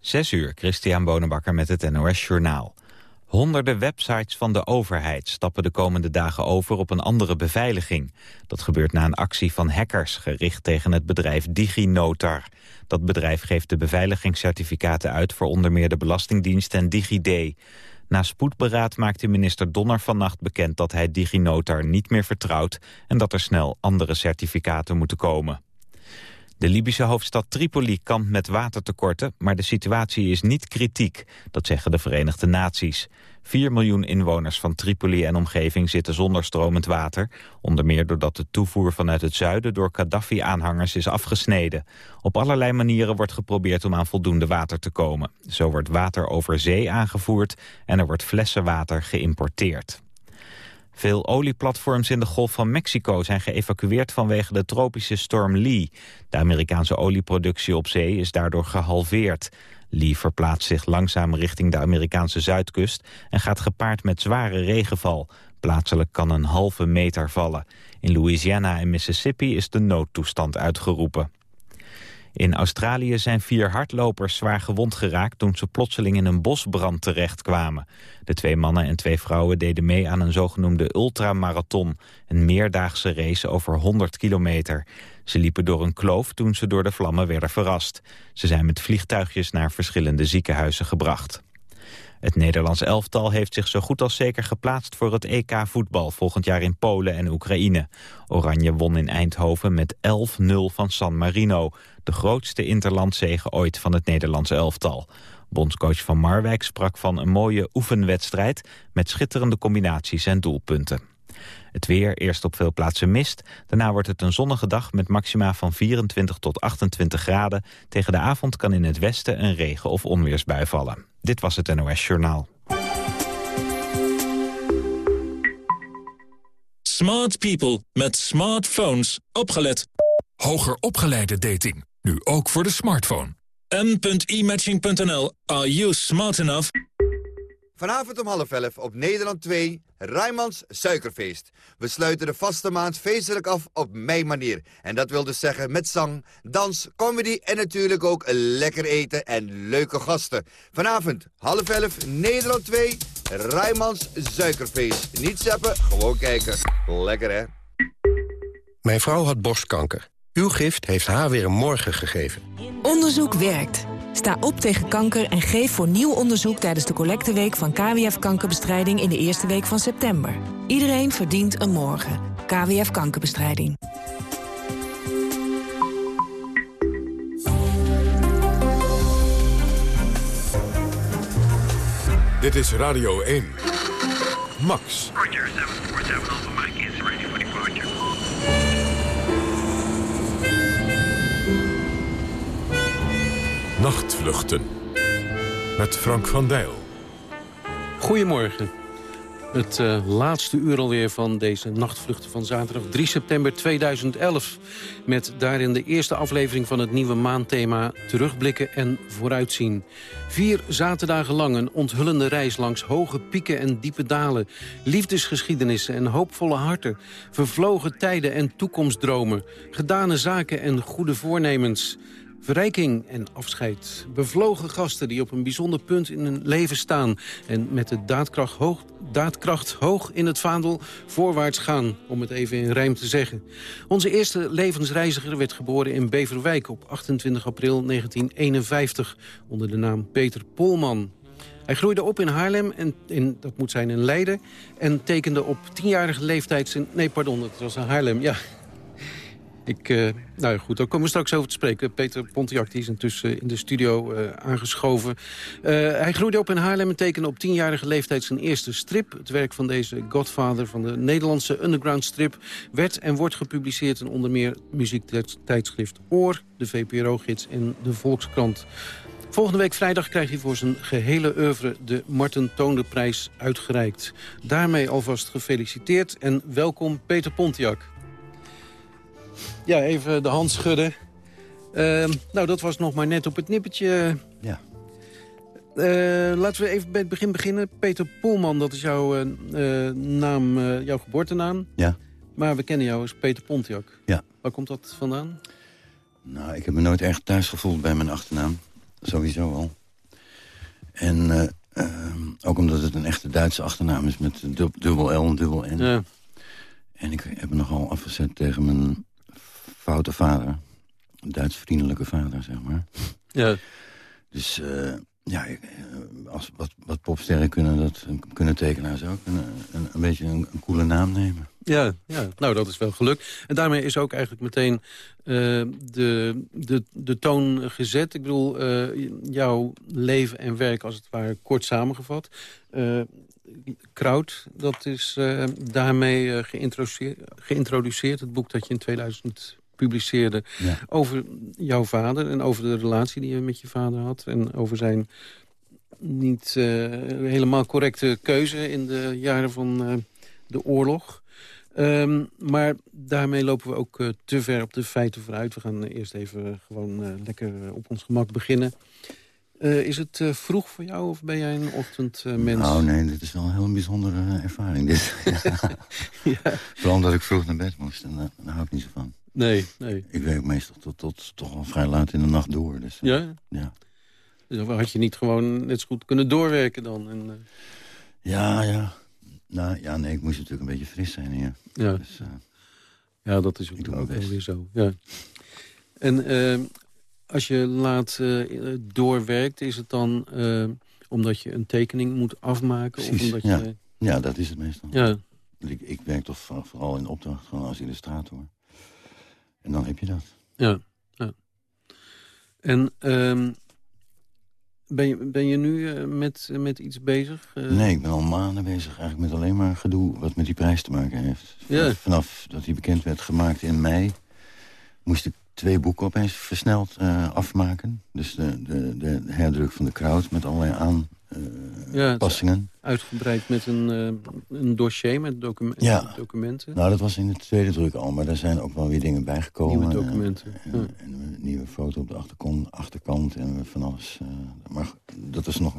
Zes uur, Christian Bonenbakker met het NOS Journaal. Honderden websites van de overheid stappen de komende dagen over op een andere beveiliging. Dat gebeurt na een actie van hackers gericht tegen het bedrijf DigiNotar. Dat bedrijf geeft de beveiligingscertificaten uit voor onder meer de Belastingdienst en DigiD. Na spoedberaad maakte minister Donner vannacht bekend dat hij DigiNotar niet meer vertrouwt... en dat er snel andere certificaten moeten komen. De Libische hoofdstad Tripoli kampt met watertekorten, maar de situatie is niet kritiek, dat zeggen de Verenigde Naties. 4 miljoen inwoners van Tripoli en omgeving zitten zonder stromend water, onder meer doordat de toevoer vanuit het zuiden door Gaddafi-aanhangers is afgesneden. Op allerlei manieren wordt geprobeerd om aan voldoende water te komen. Zo wordt water over zee aangevoerd en er wordt flessenwater geïmporteerd. Veel olieplatforms in de Golf van Mexico zijn geëvacueerd vanwege de tropische storm Lee. De Amerikaanse olieproductie op zee is daardoor gehalveerd. Lee verplaatst zich langzaam richting de Amerikaanse zuidkust en gaat gepaard met zware regenval. Plaatselijk kan een halve meter vallen. In Louisiana en Mississippi is de noodtoestand uitgeroepen. In Australië zijn vier hardlopers zwaar gewond geraakt... toen ze plotseling in een bosbrand terechtkwamen. De twee mannen en twee vrouwen deden mee aan een zogenoemde ultramarathon... een meerdaagse race over 100 kilometer. Ze liepen door een kloof toen ze door de vlammen werden verrast. Ze zijn met vliegtuigjes naar verschillende ziekenhuizen gebracht. Het Nederlands elftal heeft zich zo goed als zeker geplaatst voor het EK voetbal volgend jaar in Polen en Oekraïne. Oranje won in Eindhoven met 11-0 van San Marino, de grootste interlandzege ooit van het Nederlands elftal. Bondscoach Van Marwijk sprak van een mooie oefenwedstrijd met schitterende combinaties en doelpunten. Het weer, eerst op veel plaatsen mist. Daarna wordt het een zonnige dag met maxima van 24 tot 28 graden. Tegen de avond kan in het westen een regen- of onweersbui vallen. Dit was het NOS Journaal. Smart people met smartphones. Opgelet. Hoger opgeleide dating. Nu ook voor de smartphone. m.imatching.nl. Are you smart enough? Vanavond om half elf op Nederland 2, Rijmans Suikerfeest. We sluiten de vaste maand feestelijk af op mijn manier. En dat wil dus zeggen met zang, dans, comedy en natuurlijk ook lekker eten en leuke gasten. Vanavond half elf, Nederland 2, Rijmans Suikerfeest. Niet zeppen, gewoon kijken. Lekker hè? Mijn vrouw had borstkanker. Uw gift heeft haar weer een morgen gegeven. Onderzoek werkt. Sta op tegen kanker en geef voor nieuw onderzoek tijdens de collecteweek van KWF Kankerbestrijding in de eerste week van september. Iedereen verdient een morgen. KWF Kankerbestrijding. Dit is Radio 1. Max. Nachtvluchten. Met Frank van Dijl. Goedemorgen. Het uh, laatste uur alweer van deze nachtvluchten van zaterdag 3 september 2011. Met daarin de eerste aflevering van het nieuwe maandthema Terugblikken en Vooruitzien. Vier zaterdagen lang een onthullende reis langs hoge pieken en diepe dalen. Liefdesgeschiedenissen en hoopvolle harten. Vervlogen tijden en toekomstdromen. Gedane zaken en goede voornemens. Verrijking en afscheid. Bevlogen gasten die op een bijzonder punt in hun leven staan... en met de daadkracht hoog, daadkracht hoog in het vaandel voorwaarts gaan... om het even in rijm te zeggen. Onze eerste levensreiziger werd geboren in Beverwijk... op 28 april 1951 onder de naam Peter Polman. Hij groeide op in Haarlem, en in, dat moet zijn in Leiden... en tekende op tienjarige leeftijd zijn... Nee, pardon, het was in Haarlem, ja... Ik, uh, nou goed, daar komen we straks over te spreken. Peter Pontiac die is intussen in de studio uh, aangeschoven. Hij groeide op in Haarlem en tekende op tienjarige leeftijd zijn eerste strip. Het werk van deze godfather van de Nederlandse underground strip... werd en wordt gepubliceerd in onder meer muziektijdschrift Oor... de VPRO-gids en de Volkskrant. Volgende week vrijdag krijgt hij voor zijn gehele oeuvre de Marten Toonderprijs uitgereikt. Daarmee alvast gefeliciteerd en welkom Peter Pontiac. Ja, even de hand schudden. Uh, nou, dat was nog maar net op het nippertje. Ja. Uh, laten we even bij het begin beginnen. Peter Polman, dat is jouw uh, naam, jouw geboortenaam. Ja. Maar we kennen jou als Peter Pontiac. Ja. Waar komt dat vandaan? Nou, ik heb me nooit erg thuis gevoeld bij mijn achternaam. Sowieso al. En eh, ehm, ook omdat het een echte Duitse achternaam is met dub- dubbel L en dubbel N. Ja. En ik heb me nogal afgezet tegen mijn foute vader. Een Duits vriendelijke vader, zeg maar. Ja. Dus eh, ja, eh, als, wat, wat popsterren kunnen, dat, kunnen tekenaars ook een, een, een beetje een, een coole naam nemen. Ja, ja, nou dat is wel gelukt. En daarmee is ook eigenlijk meteen eh, de, de, de toon gezet. Ik bedoel, jouw leven en werk als het ware kort samengevat. Kraut, dat is daarmee geïntroduceerd, geïntroduceerd. Het boek dat je in 2000 publiceerde Ja. over jouw vader... en over de relatie die je met je vader had... en over zijn niet eh, helemaal correcte keuze in de jaren van eh, de oorlog. Ehm, maar daarmee lopen we ook eh, te ver op de feiten vooruit. We gaan eerst even gewoon lekker op ons gemak beginnen. Is het vroeg voor jou of ben jij een ochtendmens? Nou nee, dit is wel een heel bijzondere ervaring. Dit. ja. Vooral omdat ik vroeg naar bed moest. En, daar hou ik niet zo van. Nee, nee. Ik werk meestal tot, tot toch al vrij laat in de nacht door. Dus, eh, Ja? ja. Dus had je niet gewoon net zo goed kunnen doorwerken dan? En, eh, Ja, ja. Nou, ja, nee, ik moest natuurlijk een beetje fris zijn hier. ja. Dus, eh, ja, dat is ook, ook wel weer zo. Ja. En eh, als je laat doorwerkt, is het dan omdat je een tekening moet afmaken? Precies, of omdat ja. je, ja, dat is het meestal. ja. Ik, ik werk toch voor- vooral in opdracht gewoon als illustrator. En dan heb je dat. Ja, ja. En ehm, ben, je, ben je nu eh, met, met iets bezig? Eh, Nee, ik ben al maanden bezig eigenlijk met alleen maar gedoe wat met die prijs te maken heeft. Vanaf, Ja. vanaf dat die bekend werd gemaakt in mei... moest ik twee boeken opeens versneld eh, afmaken. Dus de, de, de herdruk van de Kraut met allerlei Ja, aanpassingen. Uitgebreid met een, eh, een dossier met docu Ja. documenten? Nou, dat was in de tweede druk al, maar daar zijn ook wel weer dingen bijgekomen. Nieuwe documenten, En, ja. en, en een nieuwe foto op de achterkant, achterkant en van alles. eh, maar dat is nog...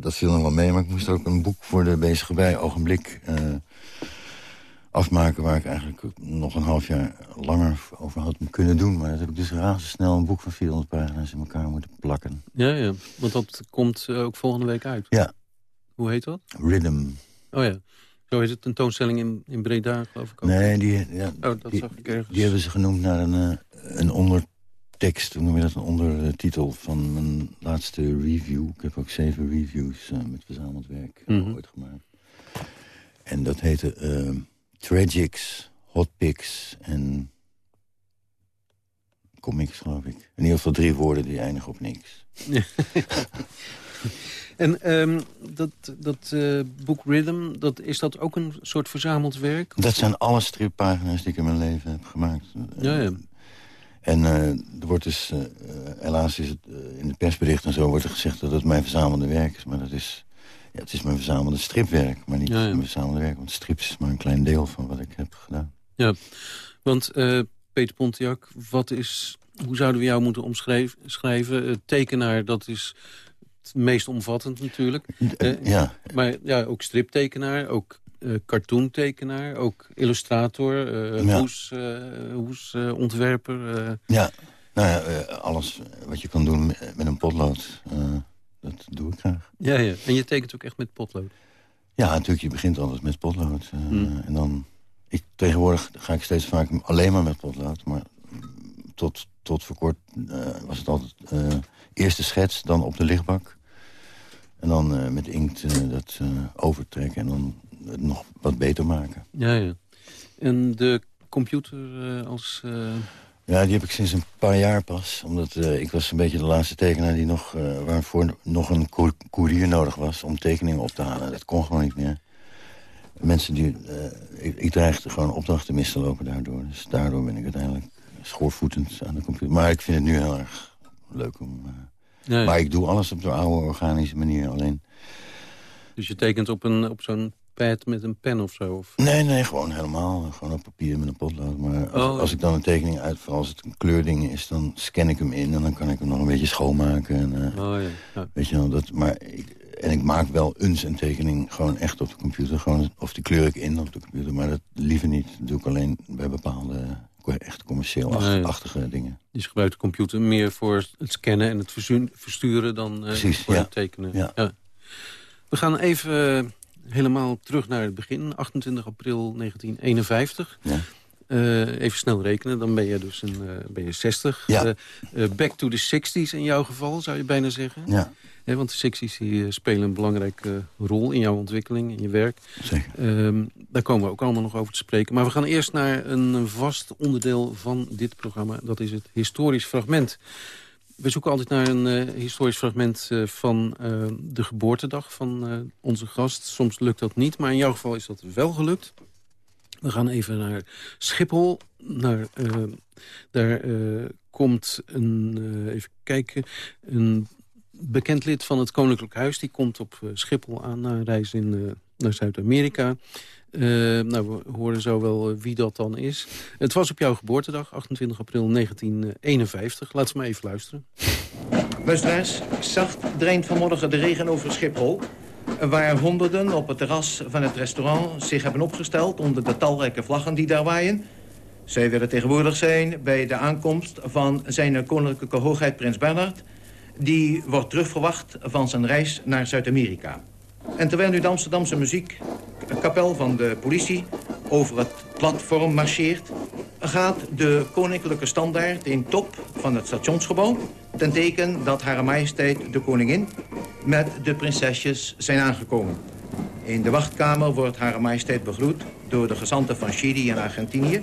Dat viel nog wel mee, maar ik moest ook een boek voor de bezige bij ogenblik eh, afmaken... waar ik eigenlijk nog een half jaar langer over had kunnen doen. Maar dat heb ik dus razendsnel een boek van 400 pagina's in elkaar moeten plakken. Ja, ja. Want dat komt eh, ook volgende week uit. Ja. Hoe heet dat? Rhythm. Oh ja. Zo heet het tentoonstelling in, in Breda, geloof ik ook. Nee, die, ja, Oh, dat die, zag ik ergens. die hebben ze genoemd naar een, eh, een ondertekst. Hoe noem je dat? Een ondertitel van mijn laatste review. Ik heb ook zeven reviews eh, met verzameld werk Mhm. ooit gemaakt. En dat heette Tragics, Hot Pics en comics, geloof ik. In ieder geval drie woorden die eindigen op niks. En ehm, dat, dat eh, boek Rhythm, dat, is dat ook een soort verzameld werk? Dat zijn alle strippagina's die ik in mijn leven heb gemaakt. Ja, ja. En eh, er wordt dus, eh, helaas is het in de persbericht en zo wordt er gezegd dat het mijn verzamelde werk is. Maar dat is, ja, het is mijn verzamelde stripwerk, maar niet Ja, ja. mijn verzamelde werk. Want strips is maar een klein deel van wat ik heb gedaan. Ja, want eh, Peter Pontiac, wat is, hoe zouden we jou moeten omschrijven? schrijven? Eh, tekenaar, dat is het meest omvattend natuurlijk. Eh, ja, Maar ja, ook striptekenaar, ook cartoontekenaar, ook illustrator, hoes, hoesontwerper. ja, nou ja, alles wat je kan doen met, een potlood, dat doe ik graag. ja, ja. En je tekent ook echt met potlood. Ja, natuurlijk, je begint altijd met potlood. eh, Hmm. En dan, ik, tegenwoordig ga ik steeds vaak alleen maar met potlood. Maar tot, tot voor kort eh, was het altijd eh eerste schets, dan op de lichtbak. En dan met inkt dat overtrekken en dan het nog wat beter maken. Ja, ja. En de computer als... Ja, die heb ik sinds een paar jaar pas. Omdat eh, ik was een beetje de laatste tekenaar die nog, eh, waarvoor nog een courier nodig was om tekeningen op te halen. Dat kon gewoon niet meer. Mensen die... eh, ik, ik dreigde gewoon opdrachten mis te lopen daardoor. Dus daardoor ben ik uiteindelijk schoorvoetend aan de computer. Maar ik vind het nu heel erg leuk om... ja. Maar ik doe alles op de oude organische manier. Alleen... Dus je tekent op, een, op zo'n met een pen of zo? Of... Nee, nee, gewoon helemaal. Gewoon op papier met een potlood. Maar als, Oh. als ik dan een tekening uitval, als het een kleurding is... dan scan ik hem in en dan kan ik hem nog een beetje schoonmaken. En, eh, Oh ja, ja. Weet je wel, dat, maar ik, en ik maak wel eens een tekening gewoon echt op de computer. Gewoon, of die kleur ik in op de computer, maar dat liever niet. Dat doe ik alleen bij bepaalde echt commercieel-achtige dingen. Dus je gebruikt de computer meer voor het scannen en het versturen dan Precies, voor ja. het tekenen. Ja. We gaan even helemaal terug naar het begin, 28 april 1951. Ja. Eh, even snel rekenen, dan ben je dus een, eh, ben je 60. Ja. Eh, back to the 60s in jouw geval, zou je bijna zeggen. Ja, Hè, want de 60s die, spelen een belangrijke rol in jouw ontwikkeling, in je werk. zeker. Ehm, daar komen we ook allemaal nog over te spreken. Maar we gaan eerst naar een vast onderdeel van dit programma. Dat is het historisch fragment. We zoeken altijd naar een eh, historisch fragment eh, van eh, de geboortedag van onze gast. Soms lukt dat niet, maar in jouw geval is dat wel gelukt. We gaan even naar Schiphol. Naar, daar komt een, even kijken, een bekend lid van het Koninklijk Huis. Die komt op Schiphol aan na een reis in, naar Zuid-Amerika. Eh, nou, we horen zo wel eh, wie dat dan is. Het was op jouw geboortedag, 28 april 1951. Laten we maar even luisteren. Luisteraars, zacht dreint vanmorgen de regen over Schiphol... waar honderden op het terras van het restaurant zich hebben opgesteld... onder de talrijke vlaggen die daar waaien. Zij willen tegenwoordig zijn bij de aankomst van zijn koninklijke hoogheid prins Bernhard... die wordt terugverwacht van zijn reis naar Zuid-Amerika. En terwijl nu de Amsterdamse muziekkapel van de politie over het platform marcheert... gaat de koninklijke standaard in top van het stationsgebouw... ten teken dat Hare Majesteit de koningin met de prinsesjes zijn aangekomen. In de wachtkamer wordt Hare Majesteit begroet door de gezanten van Chili en Argentinië.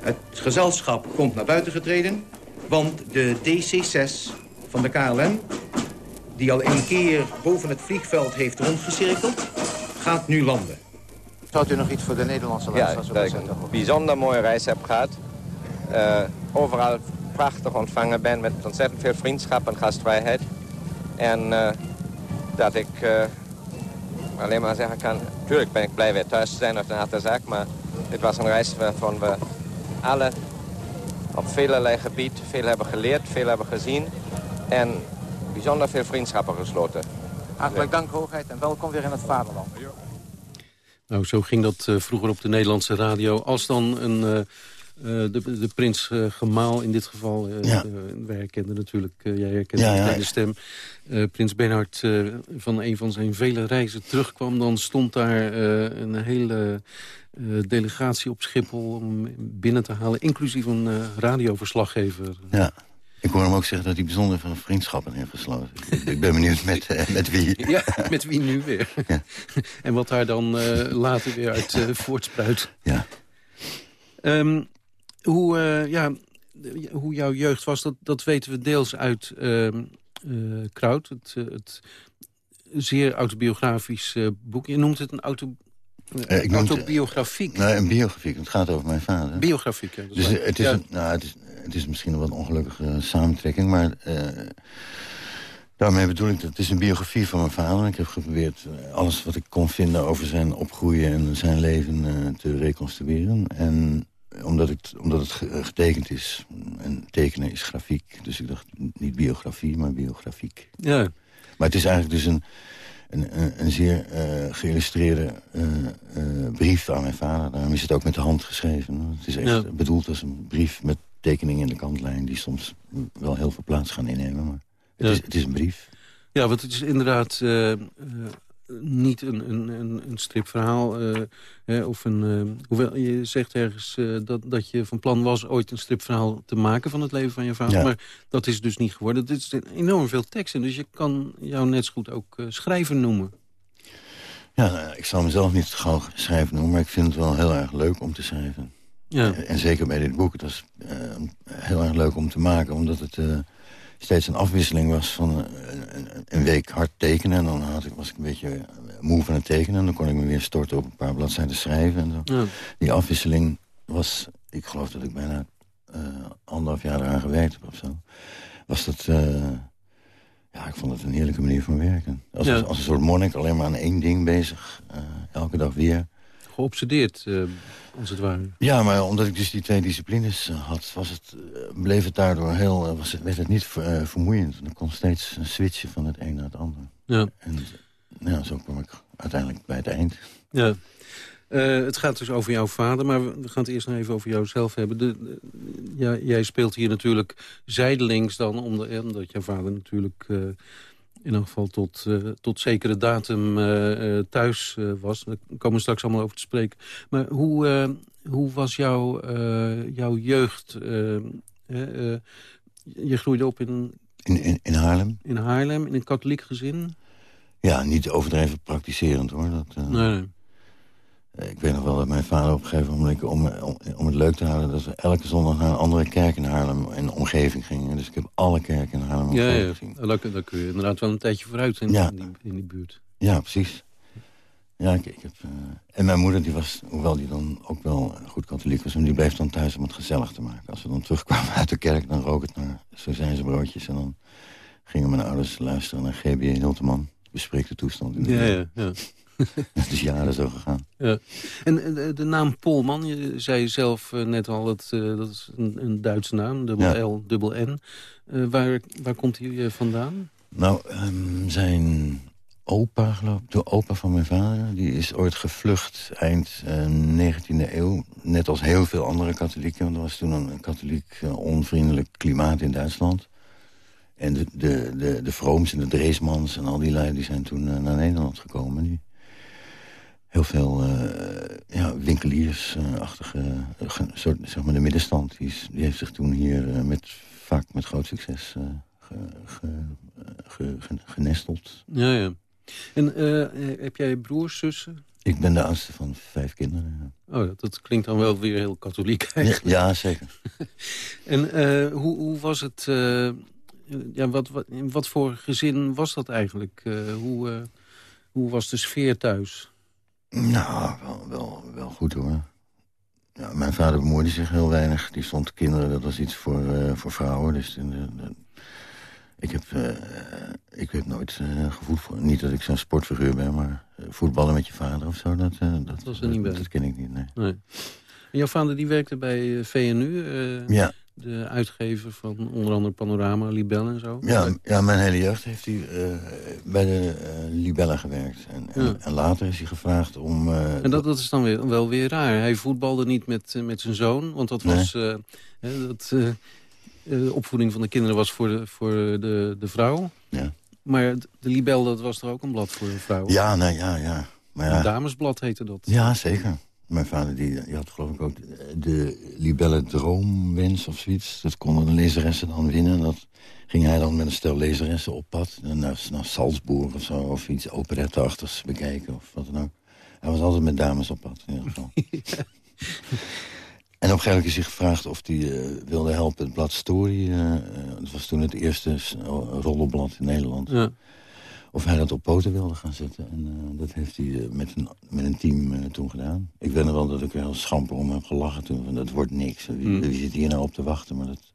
Het gezelschap komt naar buiten getreden, want de DC-6 van de KLM die al een keer boven het vliegveld heeft rondgecirkeld, gaat nu landen. Zou u nog iets voor de Nederlandse Ja, luisteraars dat willen zeggen? een bijzonder mooie reis heb gehad. Eh, overal prachtig ontvangen ben met ontzettend veel vriendschap en gastvrijheid. En eh, dat ik eh, alleen maar zeggen kan, natuurlijk ben ik blij weer thuis te zijn uit een harde zaak, maar dit was een reis waarvan we alle op velelei gebied veel hebben geleerd, veel hebben gezien en bijzonder veel vriendschappen gesloten. Hartelijk dank, hoogheid, en welkom weer in het vaderland. Nou, zo ging dat eh, vroeger op de Nederlandse radio. Als dan een, eh, eh, de, de prins eh, Gemaal in dit geval... Ja. wij herkenden natuurlijk, eh, jij herkende Ja, de stem... eh, prins Bernhard eh, van een van zijn vele reizen terugkwam... dan stond daar eh, een hele eh, delegatie op Schiphol om binnen te halen... inclusief een eh, radioverslaggever. Ja. Ik hoor hem ook zeggen dat hij bijzonder veel vriendschappen heeft gesloten. Ik- ben benieuwd met, eh, met wie. Ja, met wie nu weer? Ja. en wat daar dan eh, later weer uit eh, voortspruit. Ja. Ehm, hoe, ja, hoe jouw jeugd was, dat, dat weten we deels uit ehm eh, Kraut. Het, het zeer autobiografisch boek. Je noemt het een auto, Eh, ik autobiografiek. Nee, een biografiek. Het gaat over mijn vader. Biografiek, ja. Dus waar. het is, Ja. een, nou, het, is, het is misschien een wat ongelukkige samentrekking, maar eh, daarmee bedoel ik dat het is een biografie van mijn vader. Ik heb geprobeerd eh, alles wat ik kon vinden over zijn opgroeien en zijn leven eh, te reconstrueren. En omdat, ik, omdat het ge- getekend is, en tekenen is grafiek, dus ik dacht niet biografie, maar biografiek. Ja. Maar het is eigenlijk dus een, een, een, een zeer eh, geïllustreerde eh, eh, brief aan mijn vader. Daarom is het ook met de hand geschreven. Het is echt Ja. bedoeld als een brief met tekeningen in de kantlijn... die soms wel heel veel plaats gaan innemen. Maar het, Ja. is, het is een brief. Ja, want het is inderdaad niet een, een, een, een stripverhaal. eh, hè, of een, eh, hoewel je zegt ergens eh, dat, dat je van plan was ooit een stripverhaal te maken van het leven van je vader. Ja. Maar dat is dus niet geworden. Het is enorm veel teksten, dus je kan jou net zo goed ook eh, schrijver noemen. Ja, nou ja, ik zal mezelf niet gauw schrijven noemen... maar ik vind het wel heel erg leuk om te schrijven. Ja, En zeker bij dit boek. Was eh, heel erg leuk om te maken, omdat het eh, steeds een afwisseling was van een, een, een week hard tekenen. En dan had ik, was ik een beetje eh, moe van het tekenen. En dan kon ik me weer storten op een paar bladzijden schrijven. En zo. ja. Die afwisseling was, ik geloof dat ik bijna eh, anderhalf jaar eraan gewerkt heb of zo. Was dat, eh, ja, ik vond het een heerlijke manier van werken. Als, Ja. als een soort monnik, alleen maar aan één ding bezig. elke dag weer. Geobsedeerd, eh, als het ware. Ja, maar omdat ik dus die twee disciplines eh, had, was het, eh, bleef het daardoor heel, was het, werd het niet ver- vermoeiend. En ik kon steeds een switchen van het een naar het ander. Ja. En ja, zo kwam ik uiteindelijk bij het eind. Ja. het gaat dus over jouw vader, maar we gaan het eerst nog even over jouzelf hebben. De, ja, jij speelt hier natuurlijk zijdelings dan, omdat, omdat jouw vader natuurlijk in elk geval tot, tot zekere datum thuis was. Daar komen we straks allemaal over te spreken. Maar hoe, hoe was jouw, jouw jeugd? je groeide op in... In, in, in Haarlem? In Haarlem, in een katholiek gezin? Ja, niet overdreven praktiserend hoor. Dat, nee. Ik weet nog wel dat mijn vader op een gegeven moment, om, om, om, het leuk te houden... dat we elke zondag naar een andere kerk in Haarlem en de omgeving gingen. Dus ik heb alle kerken in Haarlem ja, ja. gezien. Ja, daar kun je inderdaad wel een tijdje vooruit in, in, die, in die buurt. Ja, precies. Ja, ik, ik heb, uh, en mijn moeder, die was, hoewel die dan ook wel goed katholiek was... die bleef dan thuis om het gezellig te maken. Als we dan terugkwamen uit de kerk, dan rook het naar zo zijn ze broodjes. En dan gingen mijn ouders luisteren naar GBA Hilteman. Bespreek de toestand. In de ja, ja, ja. Het is jaren zo gegaan. Ja. En de, de naam Polman, je zei zelf uh, net al, dat, uh, dat is een, een Duitse naam, dubbel ja. L, dubbel N. Uh, waar, waar komt hij vandaan? Nou, um, zijn opa, geloof ik, de opa van mijn vader... die is ooit gevlucht eind uh, 19e eeuw. Net als heel veel andere katholieken. Want er was toen een katholiek uh, onvriendelijk klimaat in Duitsland. En de, de, de, de Vrooms en de Dreesmans en al die lui... die zijn toen uh, naar Nederland gekomen. Die heel veel ja, winkeliersachtige... soort, zeg maar de middenstand... die, is, die heeft zich toen hier met, vaak met groot succes... Ge, ge, ge, genesteld. Ja, ja. En uh, heb jij broers, zussen? Ik ben de oudste van vijf kinderen. Ja. Oh, dat klinkt dan wel weer heel katholiek eigenlijk. Ja, ja zeker. en uh, hoe, hoe was het... Uh, ja, wat, wat, wat voor gezin was dat eigenlijk? hoe, hoe was de sfeer thuis? Nou, wel, wel, wel goed hoor. Ja, mijn vader bemoeide zich heel weinig. Die stond kinderen, dat was iets voor, voor vrouwen. Dus in de, de ik heb, uh, ik heb nooit uh, gevoeld voor... Niet dat ik zo'n sportfiguur ben, maar voetballen met je vader of zo... dat, dat, dat, was er niet bij. dat ken ik niet, nee. nee. En jouw vader die werkte bij VNU? ja. De uitgever van onder andere Panorama, Libelle en zo? Ja, ja mijn hele jeugd heeft hij bij de Libelle gewerkt. En, en, en, later is hij gevraagd om... en dat, dat is dan weer, wel weer raar. Hij voetbalde niet met, met zijn zoon, want dat was... dat, de eh, opvoeding van de kinderen was voor de, voor de, de vrouw. Ja. Maar de Libel, dat was toch ook een blad voor vrouwen? Ja, nee, ja, ja. Maar ja. Een damesblad heette dat. Ja, zeker. Mijn vader die, die had geloof ik ook de Libelle Droomwens of zoiets. Dat konden de lezeressen dan winnen. Dat ging hij dan met een stel lezeressen op pad. Naar, naar Salzburg of zo. Of iets operetteachtigs bekijken of wat dan ook. Hij was altijd met dames op pad in ieder geval. En op een gegeven moment is hij gevraagd of hij uh, wilde helpen het blad Story. Uh, dat was toen het eerste rollenblad in Nederland. Ja. Of hij dat op poten wilde gaan zetten. En uh, dat heeft hij met, een, met een team toen gedaan. Ik weet nog wel dat ik er heel schamper om heb gelachen toen. Van, dat wordt niks. Wie, mm. wie, zit hier nou op te wachten? Maar dat...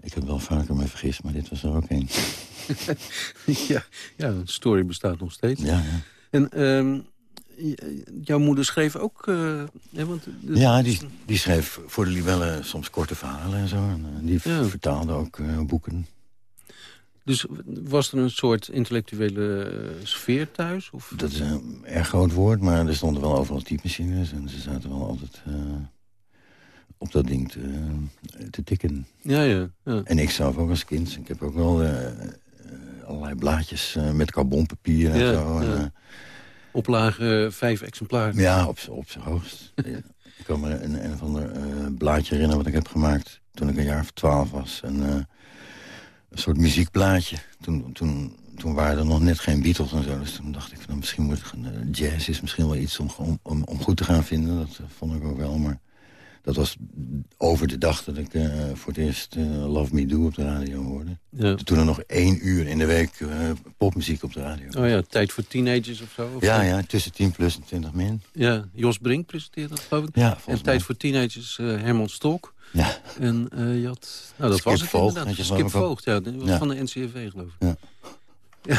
Ik heb wel vaker me vergist, maar dit was er ook één. ja, ja, Story bestaat nog steeds. Ja, ja. En... Um jouw moeder schreef ook... Want ja, die, die schreef voor de Libelle soms korte verhalen en zo. En, die vertaalde ook boeken. Dus was er een soort intellectuele sfeer thuis? Of? Dat is een erg groot woord, maar er stonden wel overal typemachines... en ze zaten wel altijd op dat ding te, te tikken. Ja, ja, ja, En ik zelf ook als kind. Ik heb ook wel allerlei blaadjes met carbonpapier en zo. Oplage uh, vijf exemplaren. Ja, op, op zijn hoogst. ik kan me een, een of ander uh, blaadje herinneren wat ik heb gemaakt toen ik een jaar of twaalf was. En, uh, een soort muziekblaadje. Toen, toen, toen waren er nog net geen Beatles en zo. Dus toen dacht ik, van, nou, misschien moet jazz is misschien wel iets om, om, om goed te gaan vinden. Dat vond ik ook wel, maar... Dat was over de dag dat ik uh, voor het eerst uh, Love Me Do op de radio hoorde. Ja. Toen er nog één uur in de week uh, popmuziek op de radio. Oh ja, tijd voor teenagers of zo? Of ja, ja, tussen 10 plus en 20 min. Ja, Jos Brink presenteerde dat geloof ik. Ja, En tijd voor teenagers Herman Stok. Ja. En je had... Nou, dat was het Voogd, inderdaad. Skip Voogd, ja. Van de NCRV geloof ik. Ja.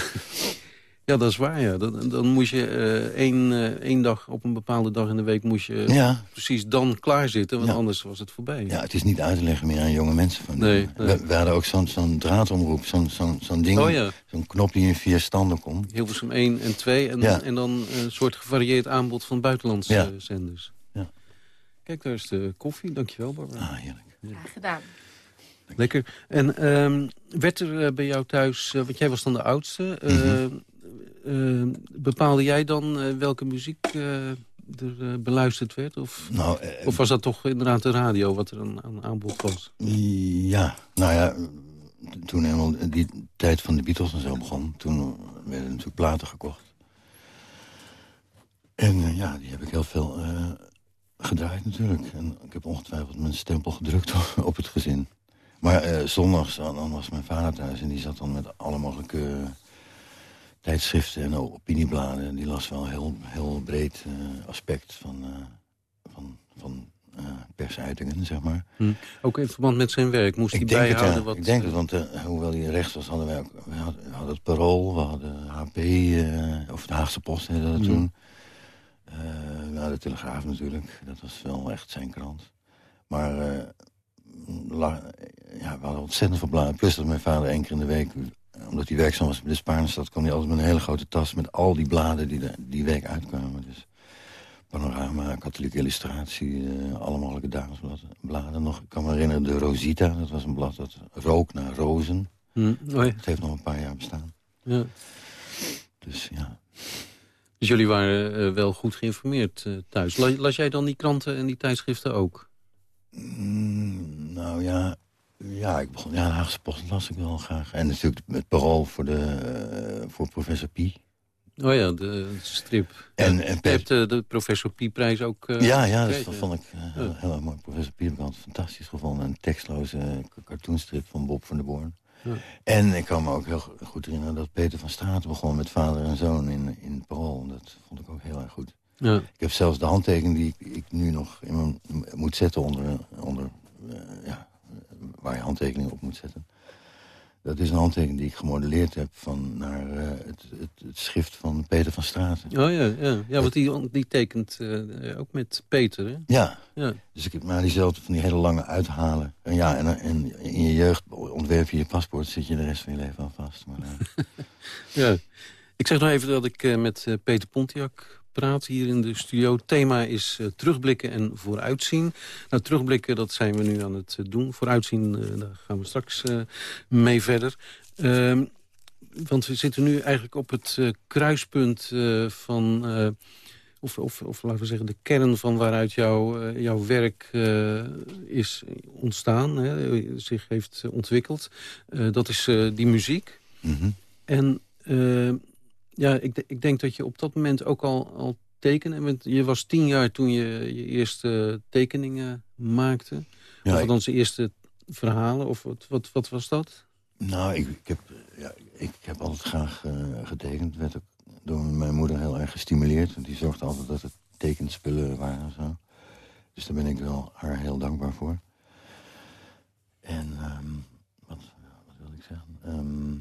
ja. Dat is waar, ja. Dan, dan moest je uh, één, uh, één dag, op een bepaalde dag in de week... moest je Ja. precies dan klaarzitten, want Ja. anders was het voorbij. Ja, het is niet uit te leggen meer aan jonge mensen. Van, Nee, we, nee. we hadden ook zo'n zo'n draadomroep, zo'n zo'n zo'n ding, Oh ja. zo'n knop die in vier standen kon. Hilversum 1 en 2 en, Ja. en dan een soort gevarieerd aanbod van buitenlandse Ja. eh, zenders. Ja. Kijk, daar is de koffie. Dankjewel, Barbara. Ah, heerlijk. Graag gedaan. Lekker. En ehm, werd er eh, bij jou thuis, eh, want jij was dan de oudste... eh, Mhm. Eh, bepaalde jij dan eh, welke muziek eh, er beluisterd werd? Of, Nou, of was dat toch inderdaad de radio wat er aan, aan aanbod was? Ja, nou ja, toen helemaal die tijd van de Beatles en zo begon... toen werden natuurlijk platen gekocht. En ja, die heb ik heel veel gedraaid natuurlijk. En ik heb ongetwijfeld mijn stempel gedrukt op het gezin. Maar zondags dan was mijn vader thuis... en die zat dan met alle mogelijke tijdschriften en opiniebladen. En die las wel een heel, heel breed eh, aspect van, eh, van, van eh, persuitingen, zeg maar. Hm. Ook in verband met zijn werk moest hij het, bijhouden ja. wat... Ik denk het, want hoewel hij rechts was, hadden wij ook... We hadden, we hadden het Parool, we hadden HP, of de Haagse Post heette dat Mhm. toen. We hadden de Telegraaf natuurlijk, dat was wel echt zijn krant. Maar la- ja, we hadden ontzettend veel bladen. Plus dat mijn vader één keer in de week, omdat hij werkzaam was bij de Spaarnestad... kwam hij altijd met een hele grote tas met al die bladen die er die week uitkwamen. Dus Panorama, Katholieke Illustratie, eh, alle mogelijke damesbladen nog. Ik kan me herinneren, de Rosita, dat was een blad dat rook naar rozen. Hm. Oh ja. Het heeft nog een paar jaar bestaan. Ja. Dus ja. Dus jullie waren eh, wel goed geïnformeerd eh, thuis. La- Las jij dan die kranten en die tijdschriften ook? Mm, nou ja, ja, ik begon, ja, de Haagse Post las ik wel graag. En natuurlijk het parool voor, de, eh, voor professor Pie. Oh ja, de strip. En- en je hebt eh, de professor Pie-prijs ook eh, ja, ja, dat gekregen. vond ik heel, heel erg mooi. Professor Pie heb ik altijd fantastisch gevonden. Een tekstloze cartoonstrip van Bob van der Born. Ja. En ik kan me ook heel go- goed herinneren dat Peter van Straten begon met vader en zoon in, in het parool. Dat vond ik ook heel erg goed. Ja. Ik heb zelfs de handtekening die ik, ik nu nog in mijn, moet zetten onder, onder ja, waar je handtekeningen op moet zetten. Dat is een handtekening die ik gemodelleerd heb van naar eh, het, het, het schrift van Peter van Straten. Oh ja, ja. ja want die, die tekent eh, ook met Peter, hè? Ja, Ja. dus ik heb maar diezelfde van die hele lange uithalen. En ja, en, en in je jeugd ontwerp je je paspoort, zit je de rest van je leven aan vast. Maar, eh, ja. Ik zeg nog even dat ik met Peter Pontiac praat hier in de studio. Het thema is eh, terugblikken en vooruitzien. Nou, terugblikken, dat zijn we nu aan het eh, doen. Vooruitzien, eh, daar gaan we straks mee verder. Ehm, want we zitten nu eigenlijk op het kruispunt van... of, of, of laten we zeggen, de kern van waaruit jouw, jouw werk is ontstaan, hè, zich heeft ontwikkeld. Dat is die muziek. mhm. En eh, ja, ik, ik denk dat je op dat moment ook al, al tekende. Want je was tien jaar toen je je eerste tekeningen maakte. Ja, of ik- althans de eerste verhalen. Of wat, wat, wat was dat? Nou, ik, ik, heb, ja, ik heb altijd graag eh, getekend. Werd ook door mijn moeder heel erg gestimuleerd. Want die zorgde altijd dat het tekenspullen waren en zo. Dus daar ben ik wel haar heel dankbaar voor. En ehm, wat, wat wil ik zeggen? Ehm,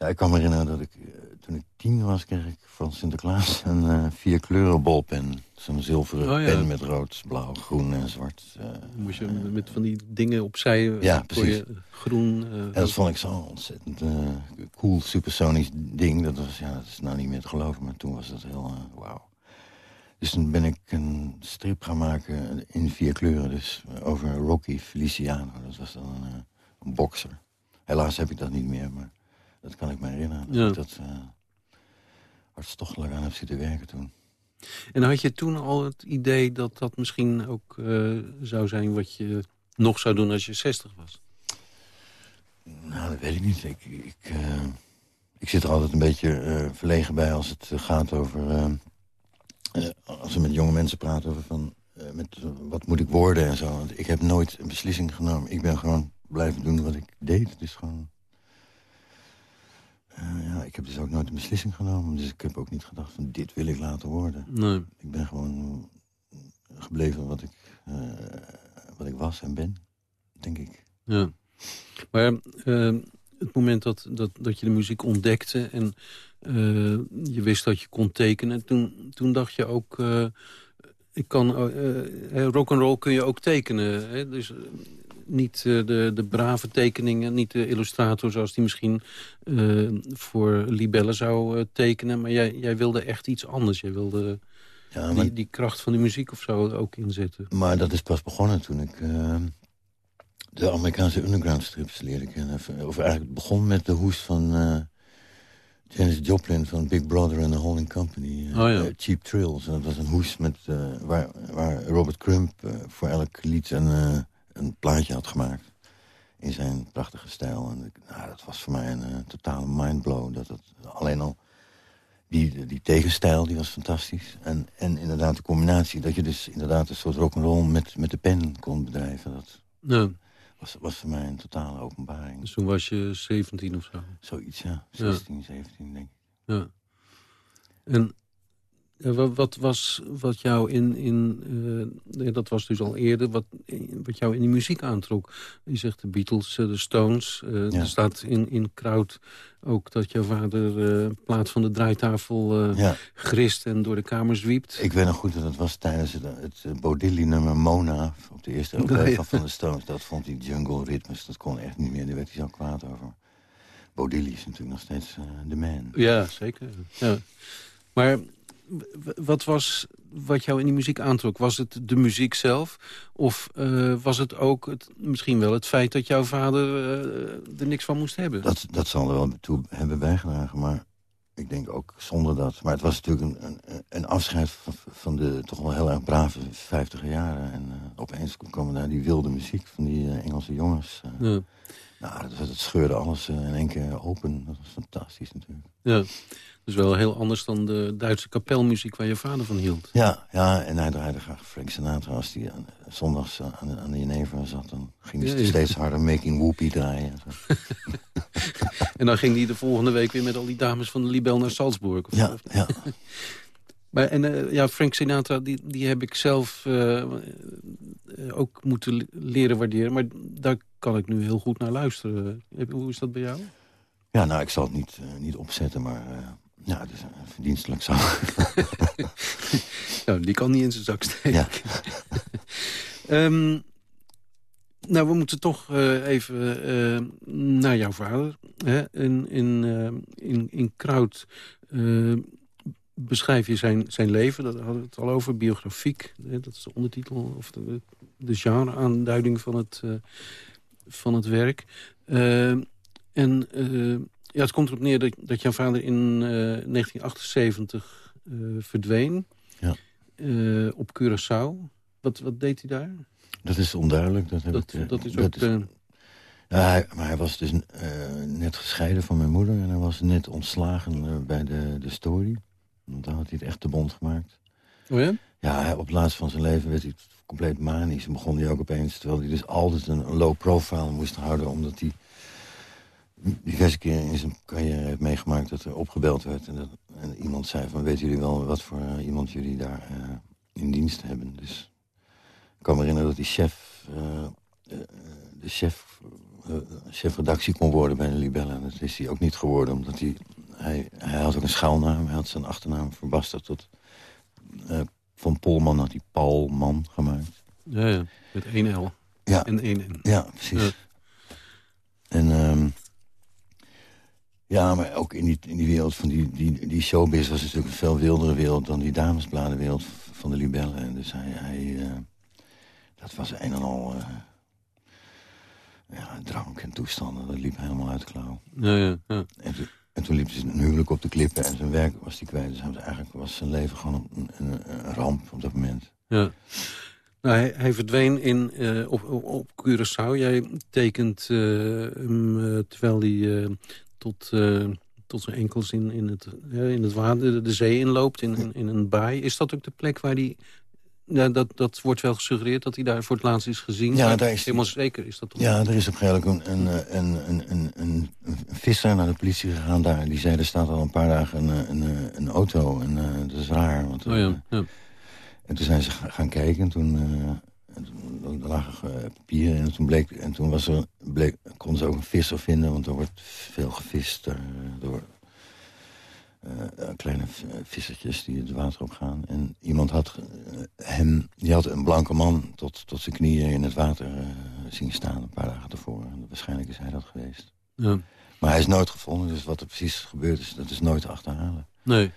ja, ik kan me herinneren dat ik, eh, toen ik tien was, kreeg ik van Sinterklaas een eh vier kleuren bolpen. Zo'n zilveren Oh, ja. pen met rood, blauw, groen en zwart. eh, Moest je met van die dingen opzij... Ja, precies. Je groen... En dat vond ik zo'n ontzettend cool, supersonisch ding. Dat, was, ja, dat is nou niet meer te geloven, maar toen was dat heel wauw. Dus toen ben ik een strip gaan maken in vier kleuren. Dus over Rocky Feliciano. Dat was dan een, een bokser. Helaas heb ik dat niet meer, maar dat kan ik me herinneren. Dat Ja. ik dat eh hartstochtelijk aan heb zitten werken toen. En had je toen al het idee dat dat misschien ook eh, zou zijn... wat je nog zou doen als je 60 was? Nou, dat weet ik niet. Ik, ik, eh, ik zit er altijd een beetje eh, verlegen bij als het gaat over... eh, eh, als we met jonge mensen praten over van... eh, met, eh, wat moet ik worden en zo. Want ik heb nooit een beslissing genomen. Ik ben gewoon blijven doen wat ik deed. Het is gewoon... Eh, ja, ik heb dus ook nooit een beslissing genomen. Dus ik heb ook niet gedacht van dit wil ik laten worden. Nee. Ik ben gewoon gebleven wat ik, eh, wat ik was en ben, denk ik. Ja. Maar eh, het moment dat, dat, dat je de muziek ontdekte... en je wist dat je kon tekenen... toen, toen dacht je ook... ik kan, rock and roll kun je ook tekenen. Hè? Dus niet de, de brave tekeningen, niet de illustrator... zoals die misschien voor libellen zou tekenen. Maar jij, jij wilde echt iets anders. Jij wilde ja, die, die kracht van de muziek of zo ook inzetten. Maar dat is pas begonnen toen ik de Amerikaanse underground strips leerde kennen. Of eigenlijk begon met de hoes van uh, Janis Joplin van Big Brother and the Holding Company. Uh, oh, ja. Cheap Thrills. En dat was een hoes met, waar, waar Robert Crump voor elk lied een, een plaatje had gemaakt. In zijn prachtige stijl. En nou, dat was voor mij een totale mindblow. Dat het alleen al die, die tegenstijl die was fantastisch. En, en inderdaad de combinatie dat je dus inderdaad een soort rock'n'roll met, met de pen kon bedrijven. Dat ja. was, was voor mij een totale openbaring. Dus toen was je 17 of zo? Zoiets, ja. 16, ja. 17 denk ik. Ja. En wat was wat jou in... in uh, dat was dus al eerder, wat, wat jou in die muziek aantrok. Je zegt de Beatles, eh, de Stones. Uh, Er staat in, in Kraut ook dat jouw vader uh, plaats van de draaitafel uh, grist en door de kamer zwiept. Ik weet nog goed dat het was tijdens het, het Bodilli-nummer Mona... op de eerste LP van de Stones. Dat vond hij jungle-ritmes, dat kon echt niet meer. Daar werd hij zo kwaad over. Bodilli is natuurlijk nog steeds de man. Ja, zeker. Ja. Maar wat was wat jou in die muziek aantrok? Was het de muziek zelf? Of uh, was het ook het, misschien wel het feit dat jouw vader uh, er niks van moest hebben? Dat, dat zal er wel toe hebben bijgedragen, maar ik denk ook zonder dat. Maar het was natuurlijk een, een, een afscheid van, van, de toch wel heel erg brave vijftiger jaren. En uh, opeens komen daar die wilde muziek van die Engelse jongens. Ja. Nou, dat, dat scheurde alles in één keer open. Dat was fantastisch natuurlijk. Ja. Dus wel heel anders dan de Duitse kapelmuziek waar je vader van hield. Ja, ja en hij draaide graag Frank Sinatra. Als hij zondags aan, aan de Jenever zat, dan ging hij steeds harder Making Whoopie draaien. en dan ging hij de volgende week weer met al die dames van de Libel naar Salzburg. Of ja, ja. Maar en, uh, ja, Frank Sinatra, die, die heb ik zelf uh, ook moeten leren waarderen. Maar daar kan ik nu heel goed naar luisteren. Hoe is dat bij jou? Ja, nou, ik zal het niet, niet opzetten, maar ja, dat is een verdienstelijk zo. nou, die kan niet in zijn zak steken. Ja. um, nou, we moeten toch uh, even uh, naar jouw vader. Hè? In, in, uh, in, in Kraut beschrijf je zijn, zijn leven. Daar hadden we het al over, biografiek. Hè? Dat is de ondertitel of de, de genre-aanduiding van het, van het werk. en ja, het komt erop neer dat, dat jouw vader in 1978 uh, uh, verdween. Ja. Uh, op Curaçao. Wat, wat deed hij daar? Dat is onduidelijk. Dat, heb dat, ik, dat is ook... Is, ja, hij, maar hij was dus net gescheiden van mijn moeder... en hij was net ontslagen bij de, de story. Want daar had hij het echt te bond gemaakt. Oh ja? Ja, hij, op laatst van zijn leven werd hij compleet manisch. En begon hij ook opeens, terwijl hij dus altijd een low profile moest houden... omdat hij diverse keer in zijn carrière heeft meegemaakt dat er opgebeld werd. En, dat, en iemand zei van, weten jullie wel wat voor uh, iemand jullie daar uh, in dienst hebben? Dus ik kan me herinneren dat die chef, uh, de chef, chef redactie kon worden bij de Libelle. En dat is hij ook niet geworden, omdat hij, hij, hij had ook een schaalnaam. Hij had zijn achternaam verbasterd tot... van Polman had hij Paul Man gemaakt. Ja, ja, met één L ja. en één N. Ja, precies. En... Um, ja, maar ook in die, in die wereld van die, die, die showbiz was natuurlijk een veel wildere wereld... dan die damesbladenwereld van de libellen. En dus hij, hij uh, dat was een en al uh, ja, drank en toestanden. Dat liep helemaal uit de klauw. Ja, ja, ja. En, toen, en toen liep hij zijn huwelijk op de klippen en zijn werk was hij kwijt. Dus eigenlijk was zijn leven gewoon een, een, een ramp op dat moment. Ja. Nou, hij, hij, verdween in, uh, op, op, op Curaçao. Jij tekent uh, hem terwijl hij tot, uh, tot zijn enkels in, in, het, in het water, de, zee inloopt, in, in, in, een baai. Is dat ook de plek waar. Ja, dat, dat wordt wel gesuggereerd dat hij daar voor het laatst is gezien. Ja, daar is helemaal zeker is dat toch? Ja, er is op een een, een, een, een, een, een visser naar de politie gegaan daar. Die zei, er staat al een paar dagen een, een, een auto. En uh, dat is raar. Want, oh ja, ja. En toen zijn ze gaan kijken. En toen en toen, er lagen uh, papieren en toen, bleek, en toen was er, bleek, kon ze ook een visser vinden... want er wordt veel gevist uh, door uh, kleine vissertjes die het water op gaan. En iemand had hem, die had een blanke man tot, tot zijn knieën in het water zien staan... een paar dagen tevoren. Waarschijnlijk is hij dat geweest. Ja. Maar hij is nooit gevonden, dus wat er precies gebeurd is... dat is nooit te achterhalen. Nee.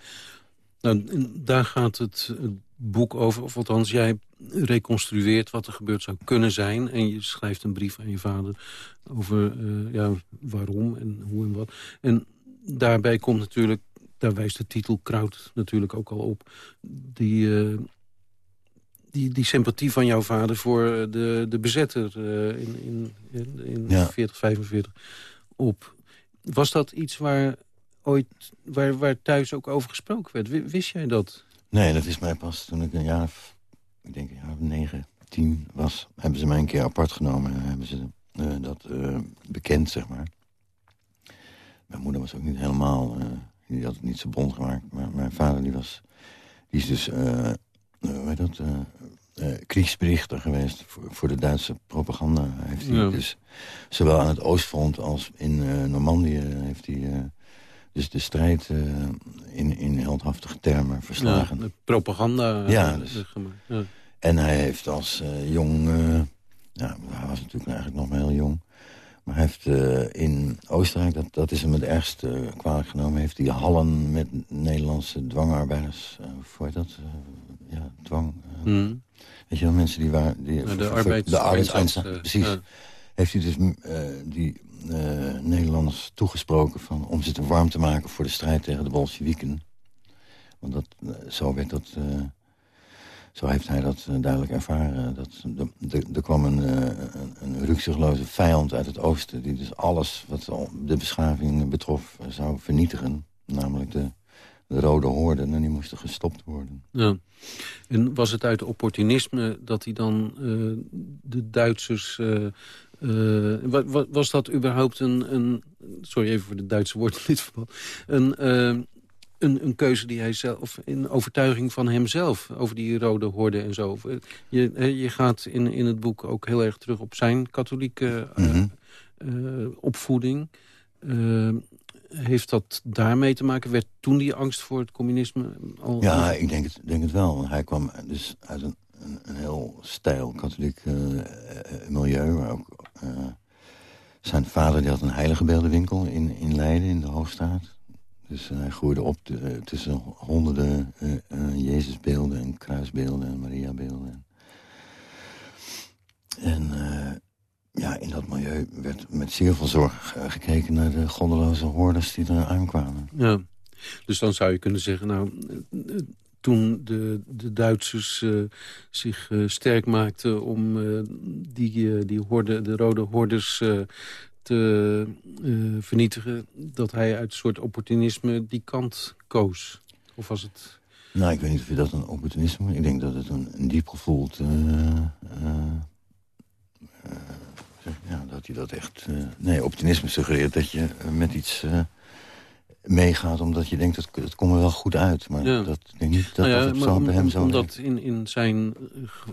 Nou, daar gaat het, boek over, of althans jij reconstrueert wat er gebeurd zou kunnen zijn... en je schrijft een brief aan je vader over uh, ja, waarom en hoe en wat. En daarbij komt natuurlijk, daar wijst de titel Kraut natuurlijk ook al op... die, uh, die, die sympathie van jouw vader voor de, de bezetter uh, in, in, in, in ja. 40, 45 op. Was dat iets waar ooit waar, waar thuis ook over gesproken werd? Wist jij dat? Nee, dat is mij pas toen ik een jaar of, ik denk een jaar of negen, tien was. Hebben ze mij een keer apart genomen en hebben ze uh, dat uh, bekend, zeg maar. Mijn moeder was ook niet helemaal, uh, die had het niet zo bond gemaakt. Maar mijn vader die was, die is dus, hoe heet dat, kriegsberichter geweest voor, voor, de Duitse propaganda. Heeft hij dus zowel aan het Oostfront als in Normandië heeft hij dus de strijd uh, in, in heldhaftige termen verslagen. Ja, propaganda. Ja, eh, dus. ja, En hij heeft als uh, jong... ja, hij was natuurlijk eigenlijk nog maar heel jong. Maar hij heeft in Oostenrijk, dat, dat is hem het ergste kwalijk genomen... heeft hij hallen met Nederlandse dwangarbeiders... hoe heet dat? ja, dwang... Mm. Weet je wel, mensen die waren... Die, de. De precies. Heeft hij dus die uh, Nederlanders toegesproken... Van, om ze te warm te maken voor de strijd tegen de Bolsjewieken. Want dat, uh, zo, werd dat, uh, zo heeft hij dat duidelijk ervaren. Dat, de, er kwam een, een, een rukzichtloze vijand uit het oosten... die dus alles wat de beschaving betrof zou vernietigen. Namelijk de, de rode hoorden en die moesten gestopt worden. Ja. En was het uit opportunisme dat hij dan de Duitsers uh, was dat überhaupt een, een, Sorry even voor de Duitse woord in dit geval. Een, uh, een, een, keuze die hij zelf... Een overtuiging van hemzelf over die rode horde en zo. Je, je gaat in, in het boek ook heel erg terug op zijn katholieke mm -hmm. opvoeding. heeft dat daarmee te maken? Werd toen die angst voor het communisme al... Ja, ik denk het, denk het wel. Hij kwam dus uit een, een, een heel stijl katholiek milieu... waar ook zijn vader die had een heilige beeldenwinkel in, in Leiden, in de Hoogstraat. Dus hij groeide op tussen honderden Jezusbeelden en kruisbeelden en Mariabeelden. En ja, in dat milieu werd met zeer veel zorg gekeken naar de goddeloze hordes die er aankwamen. Ja, dus dan zou je kunnen zeggen, nou, toen de, de Duitsers uh, zich uh, sterk maakten om uh, die, die horde, de rode hordes te vernietigen... dat hij uit een soort opportunisme die kant koos? Of was het... Nou, ik weet niet of je dat een opportunisme... Ik denk dat het een, een diep gevoeld... ja, dat hij dat echt... nee, optimisme suggereert dat je met iets meegaat omdat je denkt, dat het komt er wel goed uit. Maar dat, ik denk niet dat, nou ja, dat bij hem zo Omdat in, in zijn,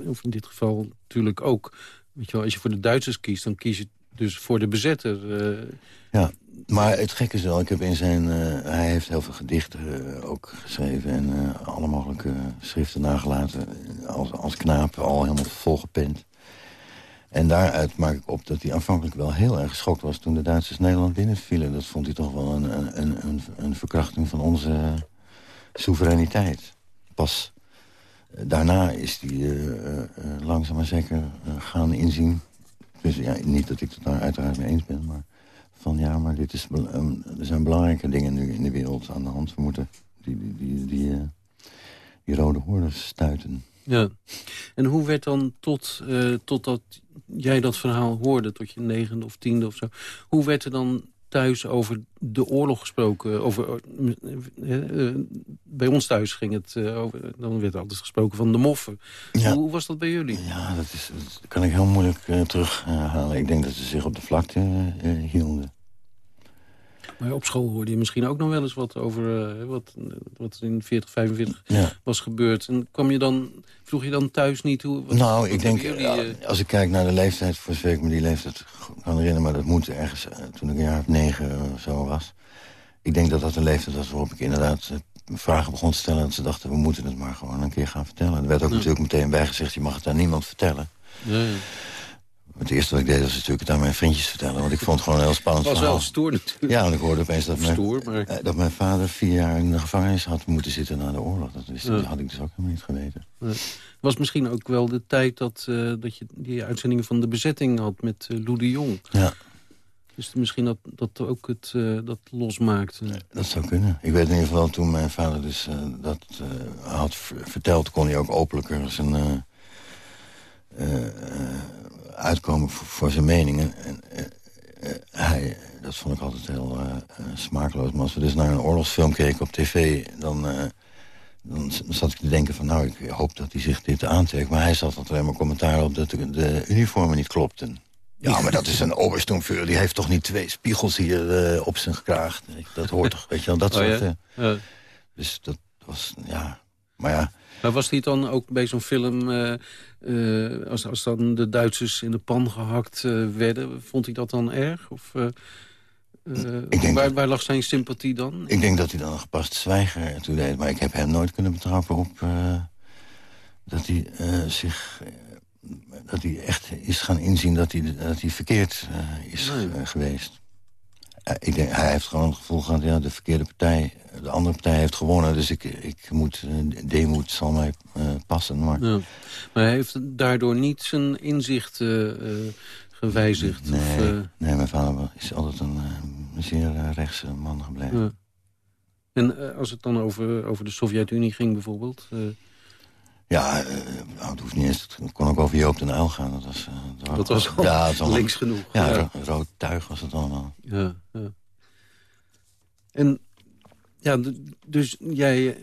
of in dit geval natuurlijk ook... Weet je wel, als je voor de Duitsers kiest, dan kies je dus voor de bezetter. Uh, ja, maar het gekke is wel, ik heb in zijn... Uh, hij heeft heel veel gedichten uh, ook geschreven... en alle mogelijke schriften nagelaten. Als, als knaap al helemaal volgepend. En daaruit maak ik op dat hij aanvankelijk wel heel erg geschokt was... toen de Duitsers Nederland binnenvielen. Dat vond hij toch wel een, een, een, een verkrachting van onze soevereiniteit. Pas eh, daarna is hij uh, langzaam maar zeker gaan inzien... Dus ja, niet dat ik het daar uiteraard mee eens ben, maar van ja, maar dit is, er zijn belangrijke dingen nu in de wereld aan de hand. We moeten die, die, die, die, die rode hordes stuiten. Ja. En hoe werd dan tot, uh, totdat jij dat verhaal hoorde, tot je negende of tiende of zo... hoe werd er dan thuis over de oorlog gesproken? Over, uh, uh, bij ons thuis ging het over... dan werd altijd gesproken van de moffen. Ja. Hoe, was dat bij jullie? Ja, dat, is, dat kan ik heel moeilijk terughalen. ik denk dat ze zich op de vlakte hielden. Maar op school hoorde je misschien ook nog wel eens wat over uh, wat, wat in 40, 45 Ja. was gebeurd. En kwam je dan, vroeg je dan thuis niet hoe... Wat, nou, wat ik denk, jullie, eh, als ik kijk naar de leeftijd, voor zover ik me die leeftijd kan herinneren... maar dat moet ergens eh, toen ik een jaar of negen of zo was. Ik denk dat dat een leeftijd was waarop ik inderdaad eh, vragen begon te stellen... dat ze dachten, we moeten het maar gewoon een keer gaan vertellen. Er werd ook Ja. natuurlijk meteen bij gezegd, je mag het aan niemand vertellen. ja. Het eerste wat ik deed was natuurlijk het aan mijn vriendjes vertellen... want ik vond het gewoon een heel spannend was verhaal. wel stoer natuurlijk. Ja, want ik hoorde opeens dat mijn, Stoer, maar... eh, dat mijn vader vier jaar in de gevangenis had moeten zitten na de oorlog. Dat, wist, Ja. dat had ik dus ook helemaal niet geweten. was misschien ook wel de tijd dat, eh, dat je die uitzendingen van de bezetting had met eh Lou de Jong. Ja. Dus misschien dat dat ook het eh, dat losmaakte. Dat zou kunnen. Ik weet in ieder geval toen mijn vader dus dat had verteld... kon hij ook openlijker zijn uitkomen voor, voor zijn meningen. En, eh, eh, hij, dat vond ik altijd heel eh, eh, smakeloos. Maar als we dus naar een oorlogsfilm keken op tv... dan, eh, dan zat ik te denken van... nou, ik hoop dat hij zich dit aantrekt. Maar hij zat altijd alleen maar commentaar op dat de, de uniformen niet klopten. Ja, maar dat is een obersturmvuur. Die heeft toch niet twee spiegels hier eh, op zijn kraag. Dat hoort toch, weet je wel, dat Oh, soort... ja? eh, Ja. dus dat was, ja... Maar ja, Maar was hij dan ook bij zo'n film, eh, eh, als, als dan de Duitsers in de pan gehakt eh, werden, vond hij dat dan erg? Of, waar, dat- waar lag zijn sympathie dan? ik denk dat hij dan een gepast zwijger toe deed. Maar ik heb hem nooit kunnen betrappen op... dat hij zich... dat hij echt is gaan inzien dat hij, dat hij verkeerd is Nee. geweest. Eh, ik denk, hij heeft gewoon het gevoel gehad... ja, de verkeerde partij, de andere partij heeft gewonnen... dus ik, ik moet, eh, deemoed zal mij eh, passen. Maar Ja. Maar hij heeft daardoor niet zijn inzichten eh, gewijzigd? nee, Of, nee, mijn vader is altijd een, zeer rechtse man gebleven. ja. En als het dan over, over de Sovjet-Unie ging bijvoorbeeld... Ja, nou, het hoeft niet eens. Het kon ook over Joop den Uyl gaan. Dat was, eh, Dat was al ja, links genoeg. Ja, Ja. ro- rood tuig was het allemaal. Ja, ja. En ja, dus jij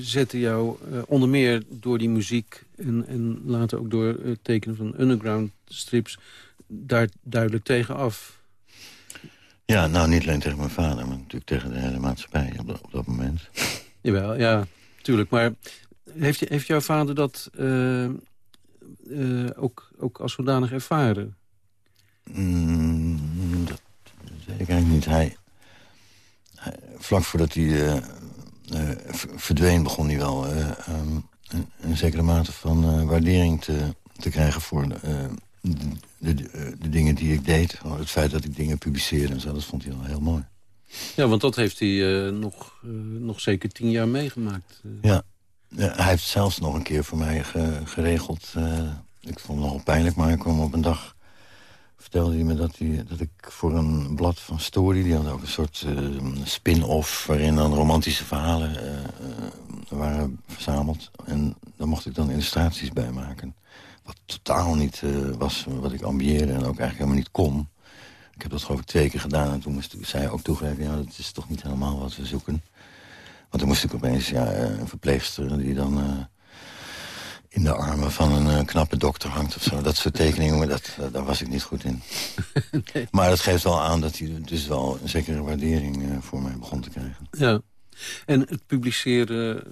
zette jou onder meer door die muziek... en, en later ook door het tekenen van underground strips... daar duidelijk tegen af. Ja, nou, niet alleen tegen mijn vader, maar natuurlijk tegen de hele maatschappij op dat, op dat moment. Jawel, ja, tuurlijk. Maar heeft, heeft jouw vader dat eh, eh, ook, ook als zodanig ervaren? Mm, dat weet ik eigenlijk niet. Hij, hij- vlak voordat hij eh, verdween, begon hij wel eh, ehm, een, een zekere mate van waardering te, te krijgen voor de, de, de dingen die ik deed. Het feit dat ik dingen publiceerde en zo, dat vond hij wel heel mooi. Ja, want dat heeft hij nog, nog zeker tien jaar meegemaakt. Ja. Hij heeft zelfs nog een keer voor mij ge- geregeld. eh, ik vond het nogal pijnlijk, maar ik kwam op een dag... vertelde hij me dat, hij, dat ik voor een blad van Story... die had ook een soort eh, spin-off... waarin dan romantische verhalen eh, waren verzameld. En daar mocht ik dan illustraties bij maken. Wat totaal niet was wat ik ambieerde en ook eigenlijk helemaal niet kon. Ik heb dat geloof ik twee keer gedaan. En toen moest, zei hij ook toegeven... ja, dat is toch niet helemaal wat we zoeken. Want dan moest ik opeens ja, eh, een verpleegster die dan eh, in de armen van een eh, knappe dokter hangt of zo. Dat soort tekeningen, maar dat, daar was ik niet goed in. Maar dat geeft wel aan dat hij dus wel een zekere waardering voor mij begon te krijgen. Ja. En het publiceren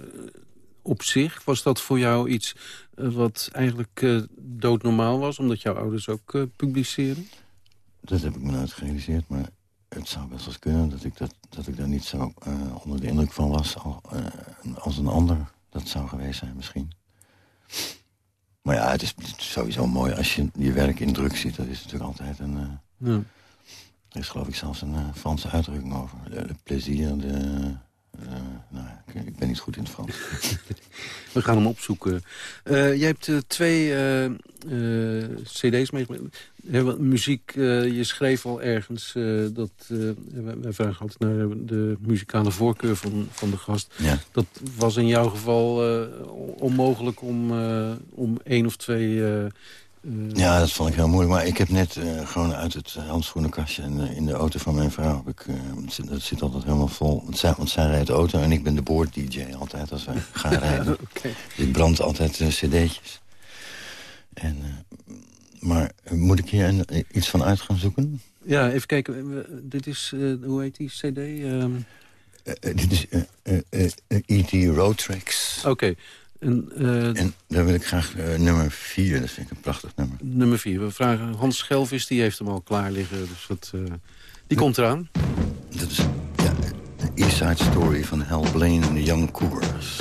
op zich, was dat voor jou iets wat eigenlijk doodnormaal was? Omdat jouw ouders ook publiceren? Dat heb ik me nooit gerealiseerd, maar het zou best wel kunnen... dat ik, dat, dat ik daar niet zo eh, onder de indruk van was al, eh, als een ander dat zou geweest zijn misschien. Maar ja, het is sowieso mooi als je je werk in druk ziet. Dat is natuurlijk altijd een... Ja. Er is geloof ik zelfs een Franse uitdrukking over. De, de plezier, de... eh, nou, ik, ik ben niet goed in het Frans. We gaan hem opzoeken. Eh, jij hebt eh, twee cd's meegemaakt. Muziek, je schreef al ergens dat... wij vragen altijd naar de muzikale voorkeur van, van de gast. Ja. Dat was in jouw geval onmogelijk om, om één of twee... eh, eh, Ja, dat vond ik heel moeilijk. Maar ik heb net eh, gewoon uit het eh, handschoenenkastje... in de, in de auto van mijn vrouw... Heb ik, eh, het zit- dat zit altijd helemaal vol. Want zij, want zij rijdt auto en ik ben de boord-dj altijd als wij gaan rijden. Oké. Ik brand altijd eh, cd'tjes. En, eh, maar eh, moet ik hier een- iets van uit gaan zoeken? Ja, even kijken. Dit is, eh, hoe heet die cd? Ehm, Eh, dit is E.T. Road Tracks. Oké. En, eh, En daar wil ik graag eh, nummer 4. Dat vind ik een prachtig nummer. nummer vier. We vragen Hans Schelvis, die heeft hem al klaar liggen. Dus dat, eh, die komt eraan. Dat is ja, de East Side Story van Hal Blaine en de Young Cougars.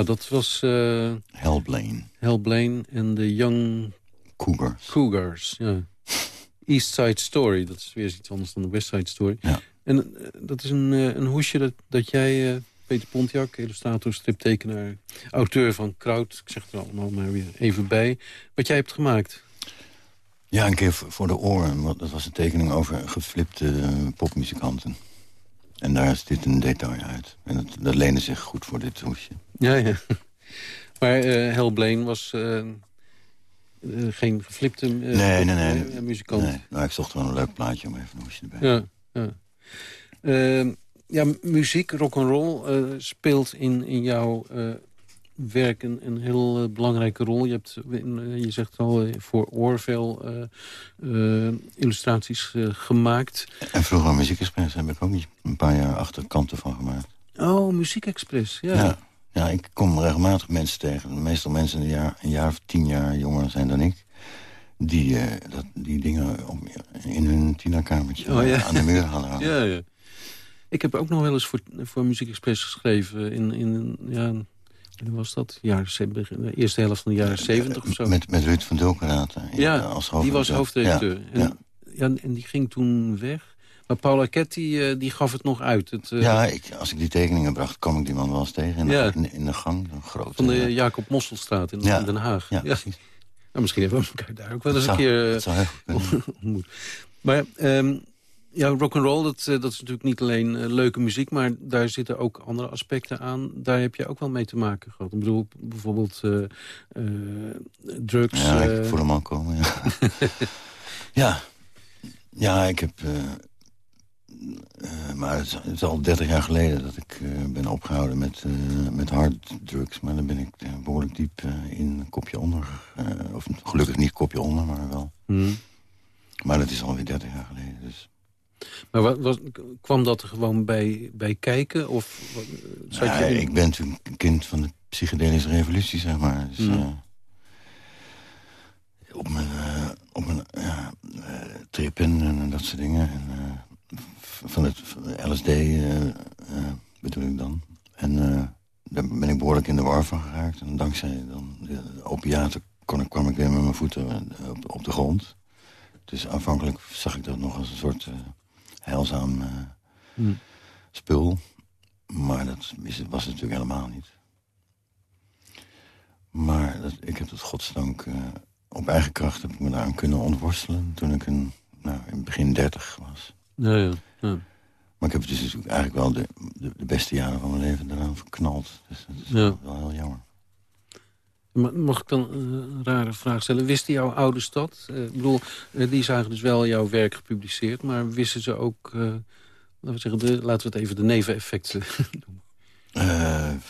Ja, dat was eh Hal Blaine. Hal Blaine en de Young Cougars. Cougars. Ja. East Side Story, dat is weer iets anders dan de West Side Story. Ja. En eh, dat is een, eh, een hoesje dat, dat jij, eh, Peter Pontiac, illustrator, striptekenaar, auteur van Kraut, ik zeg het er allemaal maar weer even bij, wat jij hebt gemaakt. Ja, een keer voor de oren. Want dat was een tekening over geflipte eh, popmuzikanten. En daar is dit een detail uit. En dat, dat leende zich goed voor dit hoesje. Ja, ja. Maar eh Hal Blaine was eh, eh, geen geflipte eh, nee, nee, nee. muzikant. Nee, nou, ik zocht wel een leuk plaatje om even een hoesje erbij. Ja, ja. Ja, muziek, rock'n'roll uh, speelt in, in jouw werk een, een heel eh, belangrijke rol. Je, hebt, in, eh, je zegt al, eh, voor Orville eh, eh, illustraties eh, gemaakt. En vroeger Muziek Express heb ik ook een paar jaar achterkanten van gemaakt. Oh, Muziek Express, ja. Ja. ja, ik kom regelmatig mensen tegen. Meestal mensen een jaar, een jaar of tien jaar jonger zijn dan ik. Die, eh, dat, die dingen in hun tienerkamertje Oh, ja. aan de muur hadden hangen. Ja, ja. Ik heb ook nog wel eens voor, voor Muziek Express geschreven. In, in ja, was dat? Jaren, de eerste helft van de jaren zeventig of zo. Met, met Ruud van Dulkeraten. Ja, als die was hoofdredacteur. Ja, En, ja. en die ging toen weg. Maar Paul Arquette, die, eh, die gaf het nog uit. Het, eh, Ja, ik, als ik die tekeningen bracht, kwam ik die man wel eens tegen. In de, in, in de gang, een grote... Van de Jacob Mosselstraat in, Ja. Den Haag. Ja, Ja. precies. Nou, misschien hebben we elkaar daar ook wel eens een keer eh, ontmoet. Maar ehm ja, rock'n'roll, dat, eh, dat is natuurlijk niet alleen eh, leuke muziek... maar daar zitten ook andere aspecten aan. Daar heb je ook wel mee te maken gehad. Ik bedoel, bijvoorbeeld eh, drugs. Ja, ik voel hem al komen, ja. ja. Ja, ik heb... maar het is, het is al 30 jaar geleden dat ik ben opgehouden met, met harddrugs. Maar dan ben ik eh, behoorlijk diep in kopje onder. of gelukkig niet kopje onder, maar wel. hmm. Maar dat is alweer 30 jaar geleden. Dus. Maar wat, kwam dat er gewoon bij, bij kijken? Of wat, je ik ben een kind van de psychedelische revolutie, zeg maar. Dus, Hmm. eh, op mijn, eh, op mijn trippen en dat soort dingen. En, van het van LSD bedoel ik dan. En daar ben ik behoorlijk in de war van geraakt. En dankzij dan de opiaten kon ik, kwam ik weer met mijn voeten op, op de grond. Dus aanvankelijk zag ik dat nog als een soort uh, heilzaam uh, spul. Maar dat is, was het natuurlijk helemaal niet. Maar dat, ik heb het godsdank uh, op eigen kracht heb ik me daaraan kunnen ontworstelen... toen ik een, nou, in begin dertig was. Ja, ja, ja. Maar ik heb dus eigenlijk wel de, de, de, beste jaren van mijn leven daaraan verknald. Dus dat is ja. wel heel jammer. Mag ik dan een rare vraag stellen? Wisten jouw ouders dat? Uh, ik bedoel, uh, die zagen dus wel jouw werk gepubliceerd... maar wisten ze ook, laten, we zeggen de, laten we het even de neveneffecten noemen?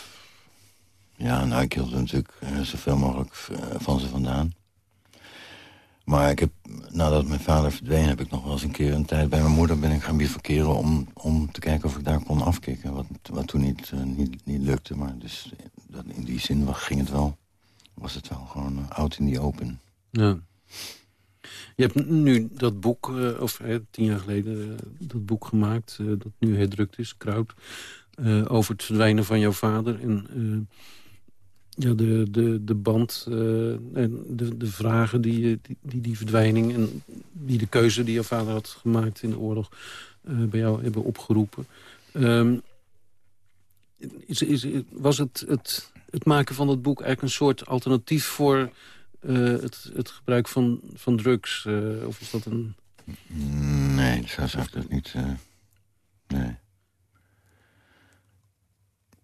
ja, nou, ik hield natuurlijk zoveel mogelijk van ze vandaan. Maar ik heb, nadat mijn vader verdween... heb ik nog wel eens een keer een tijd bij mijn moeder ben ik gaan bivakeren... om, om te kijken of ik daar kon afkicken. Wat, wat toen niet, niet, niet lukte. Maar dus in die zin ging het wel was het wel gewoon uh, out in the open. Ja. Je hebt nu dat boek, uh, of tien jaar geleden, dat boek gemaakt... dat nu herdrukt is, Kraut... over het verdwijnen van jouw vader. En ja, de, de, de band en de, de vragen die, die die verdwijning... en die de keuze die jouw vader had gemaakt in de oorlog... bij jou hebben opgeroepen. Um, is, is, was het, het het maken van dat boek eigenlijk een soort alternatief voor uh, het, het gebruik van, van drugs? Uh, of is dat een... Nee, zo zou ik dat niet... Uh, nee.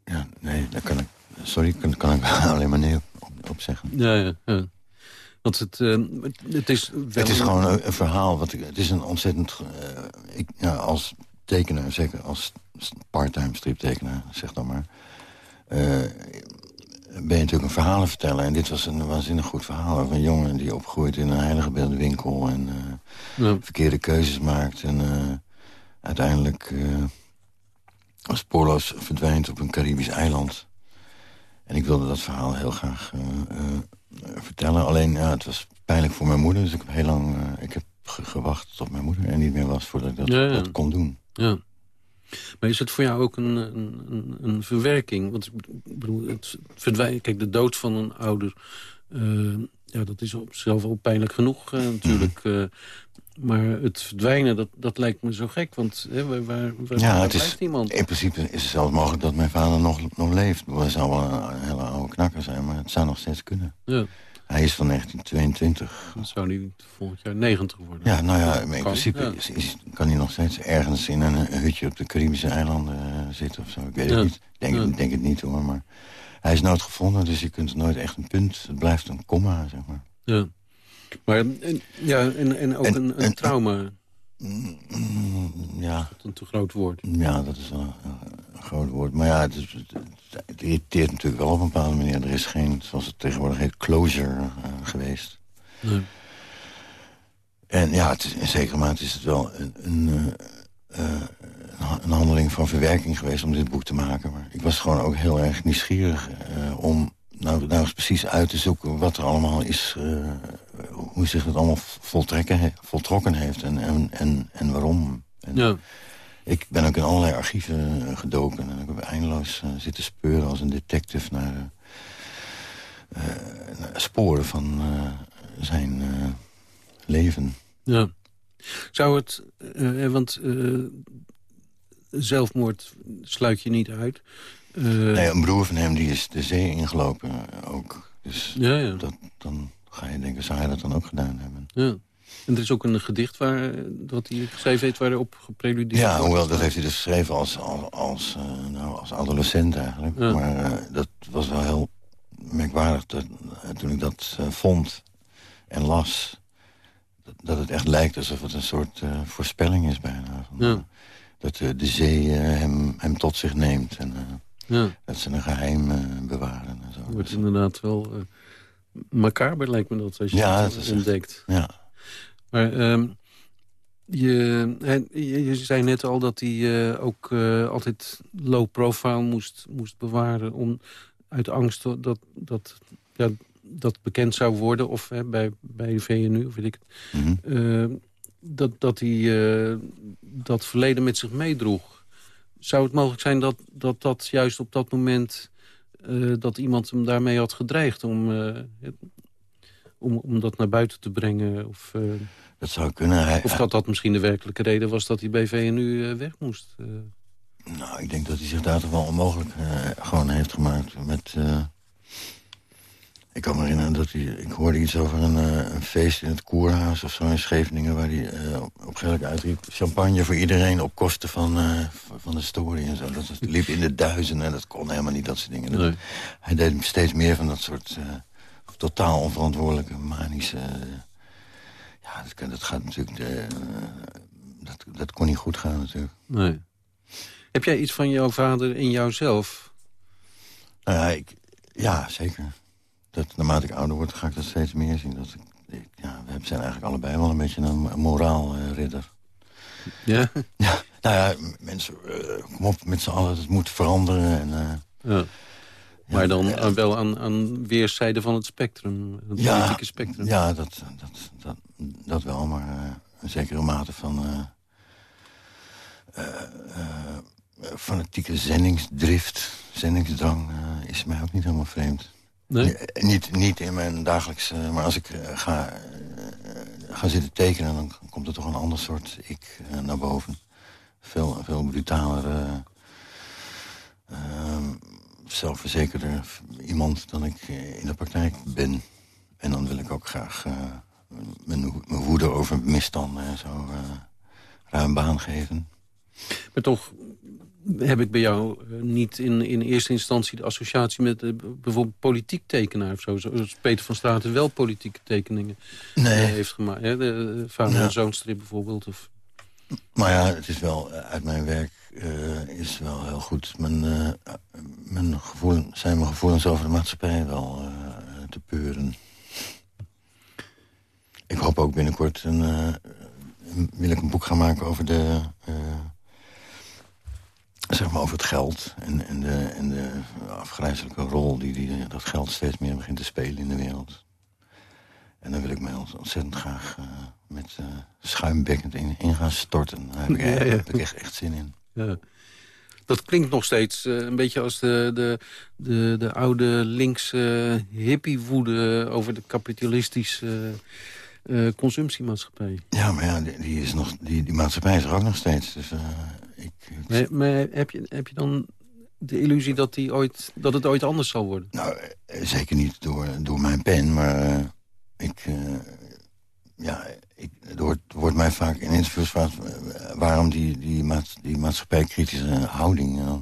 Ja, nee, daar kan ik... Sorry, kan, kan ik alleen maar nee op, op zeggen. Ja, ja, ja. Want het, het is... Het is gewoon een, een, verhaal. Wat ik, het is een ontzettend... ik, ja, als tekenaar, zeker als part-time striptekenaar, zeg dan maar ben je natuurlijk een verhalen vertellen. En dit was een waanzinnig goed verhaal over een jongen die opgroeit in een heilige beeldenwinkel... en uh, ja. verkeerde keuzes maakt en uh, uiteindelijk uh, spoorloos verdwijnt op een Caribisch eiland. En ik wilde dat verhaal heel graag vertellen. Alleen, ja, het was pijnlijk voor mijn moeder, dus ik heb heel lang ik heb gewacht tot mijn moeder er niet meer was... voordat ik dat, ja. dat kon doen. Ja. Maar is het voor jou ook een, een, een verwerking? Want ik bedoel, het verdwijnen... Kijk, de dood van een ouder... Uh, ja, dat is op zichzelf al pijnlijk genoeg uh, natuurlijk. Uh, maar het verdwijnen, dat, dat lijkt me zo gek. Want hè, waar, waar, waar ja, het is, iemand? In principe is het zelfs mogelijk dat mijn vader nog, nog leeft. Hij zou wel een hele oude knakker zijn, maar het zou nog steeds kunnen. Ja. Hij is van 1922. Dan zou hij volgend jaar 90 worden. Ja, nou ja, in principe Is, kan hij nog steeds ergens in een, hutje op de Caribische eilanden uh, zitten of zo. Ik weet het niet. Denk, ja. denk het niet hoor, maar hij is nooit gevonden, dus je kunt nooit echt een punt. Het blijft een komma, zeg maar. Ja, maar en, ja, en, en ook en, een, een trauma. Mm, ja. Dat een te groot woord. Ja, dat is wel een groot woord. Maar ja, het, is, het, irriteert natuurlijk wel op een bepaalde manier. Er is geen, zoals het tegenwoordig heet, closure uh, geweest. Nee. En ja, het is, in zekere mate is het wel een, een, uh, een, handeling van verwerking geweest om dit boek te maken. Maar ik was gewoon ook heel erg nieuwsgierig om nou, nou eens precies uit te zoeken wat er allemaal is... hoe zich het allemaal voltrekken, voltrokken heeft en, en, en, en waarom. En, ja. Ik ben ook in allerlei archieven gedoken. En ik heb eindeloos uh, zitten speuren als een detective naar, uh, naar sporen van uh, zijn leven. Ja. Zou het, want zelfmoord sluit je niet uit. nee, een broer van hem die is de zee ingelopen ook. Dus ja, ja. Dat, dan ga je denken, zou hij dat dan ook gedaan hebben? Ja. En er is ook een gedicht waar, dat hij geschreven heeft waarop gepreludeerd Ja, hoewel dat heeft hij dus geschreven als, als, als, uh, nou, als adolescent eigenlijk. Ja. Maar uh, dat was wel heel merkwaardig dat, toen ik dat vond en las... Dat, dat, het echt lijkt alsof het een soort voorspelling is bijna. Van, ja. Dat de zee hem, hem tot zich neemt en ja. dat ze een geheim bewaren. En zo. Het wordt inderdaad wel macaber lijkt me dat als je ja, dat ontdekt. Echt, ja. Maar um, je, je, je, zei net al dat hij uh, ook uh, altijd low profile moest, moest bewaren... om uit angst dat, dat, ja, dat bekend zou worden... of hè, bij, bij de VNU, of weet ik het... Mm -hmm. uh, dat, dat hij dat verleden met zich meedroeg. Zou het mogelijk zijn dat dat, dat juist op dat moment eh, dat iemand hem daarmee had gedreigd om, eh, om, om dat naar buiten te brengen. Of, eh, Dat zou kunnen. Hij, of dat dat misschien de werkelijke reden was dat hij bij VNU eh, weg moest. eh. Nou, ik denk dat hij zich daar toch wel onmogelijk gewoon heeft gemaakt. Met, ik kan me herinneren dat hij... Ik hoorde iets over een, een feest in het Koerhuis of zo in Scheveningen... waar hij eh, op, op een gegeven moment uitriep... champagne voor iedereen op kosten van, van- de story en zo. Dat liep in de duizenden en dat kon helemaal niet, dat soort dingen. Dat- Nee. Hij deed steeds meer van dat soort totaal onverantwoordelijke, manische... eh, ja, dat, gaat natuurlijk... eh, dat, dat kon niet goed gaan natuurlijk. Nee. Heb jij iets van jouw vader in jouzelf? Nou ja, ik, ja, zeker. Dat, naarmate ik ouder word, ga ik dat steeds meer zien. Dat ik, ik- ja, we zijn eigenlijk allebei wel een beetje een, moraalridder. Ja? ja, nou ja, mensen, eh, kom op, met z'n allen, het moet veranderen. En, eh, Ja. Maar dan wel aan, aan weerszijden van het spectrum, het politieke spectrum. ja dat, dat, dat, dat wel, maar eh, een zekere mate van... eh, fanatieke zendingsdrift, zendingsdrang... is mij ook niet helemaal vreemd. Nee? Niet, niet in mijn dagelijks... eh, maar als ik ga, ga zitten tekenen... dan komt er toch een ander soort ik naar boven. Veel, veel brutaler... zelfverzekerder iemand dan ik eh, in de praktijk ben. En dan wil ik ook graag eh, mijn, mijn woede over misstanden en zo eh, ruim baan geven. Maar toch heb ik bij jou niet in, in eerste instantie de associatie met bijvoorbeeld politiek tekenaar of zo. Zoals Peter van Straten wel politieke tekeningen Nee. heeft gemaakt. Hè? De eh, vader Ja. en zoonstrip bijvoorbeeld. Of... Maar ja, het is wel uit mijn werk eh, is wel heel goed. Mijn, eh, mijn gevoel, zijn mijn gevoelens over de maatschappij wel eh, te peuren. Ik hoop ook binnenkort een, wil ik een boek gaan maken over de zeg maar over het geld en, en, de, en de afgrijzelijke rol die, die dat geld steeds meer begint te spelen in de wereld. En dan wil ik mij ont- ontzettend graag met schuimbekkend in, in gaan storten. Daar heb ik, Ja, ja. daar heb ik echt, echt zin in. Ja. Dat klinkt nog steeds eh, een beetje als de, de, de, de oude linkse hippiewoede... over de kapitalistische eh, consumptiemaatschappij. Ja, maar ja, die, die is nog, die, die maatschappij is er ook nog steeds. Dus eh, ik, ik- Maar, maar heb, je, heb je dan de illusie dat, die ooit, dat het ooit anders zal worden? Nou, zeker niet door, door mijn pen, maar ik... ja, ik, er wordt, wordt mij vaak in interviews gevraagd... eh, waarom die, die, maats, die maatschappijkritische houding... eh,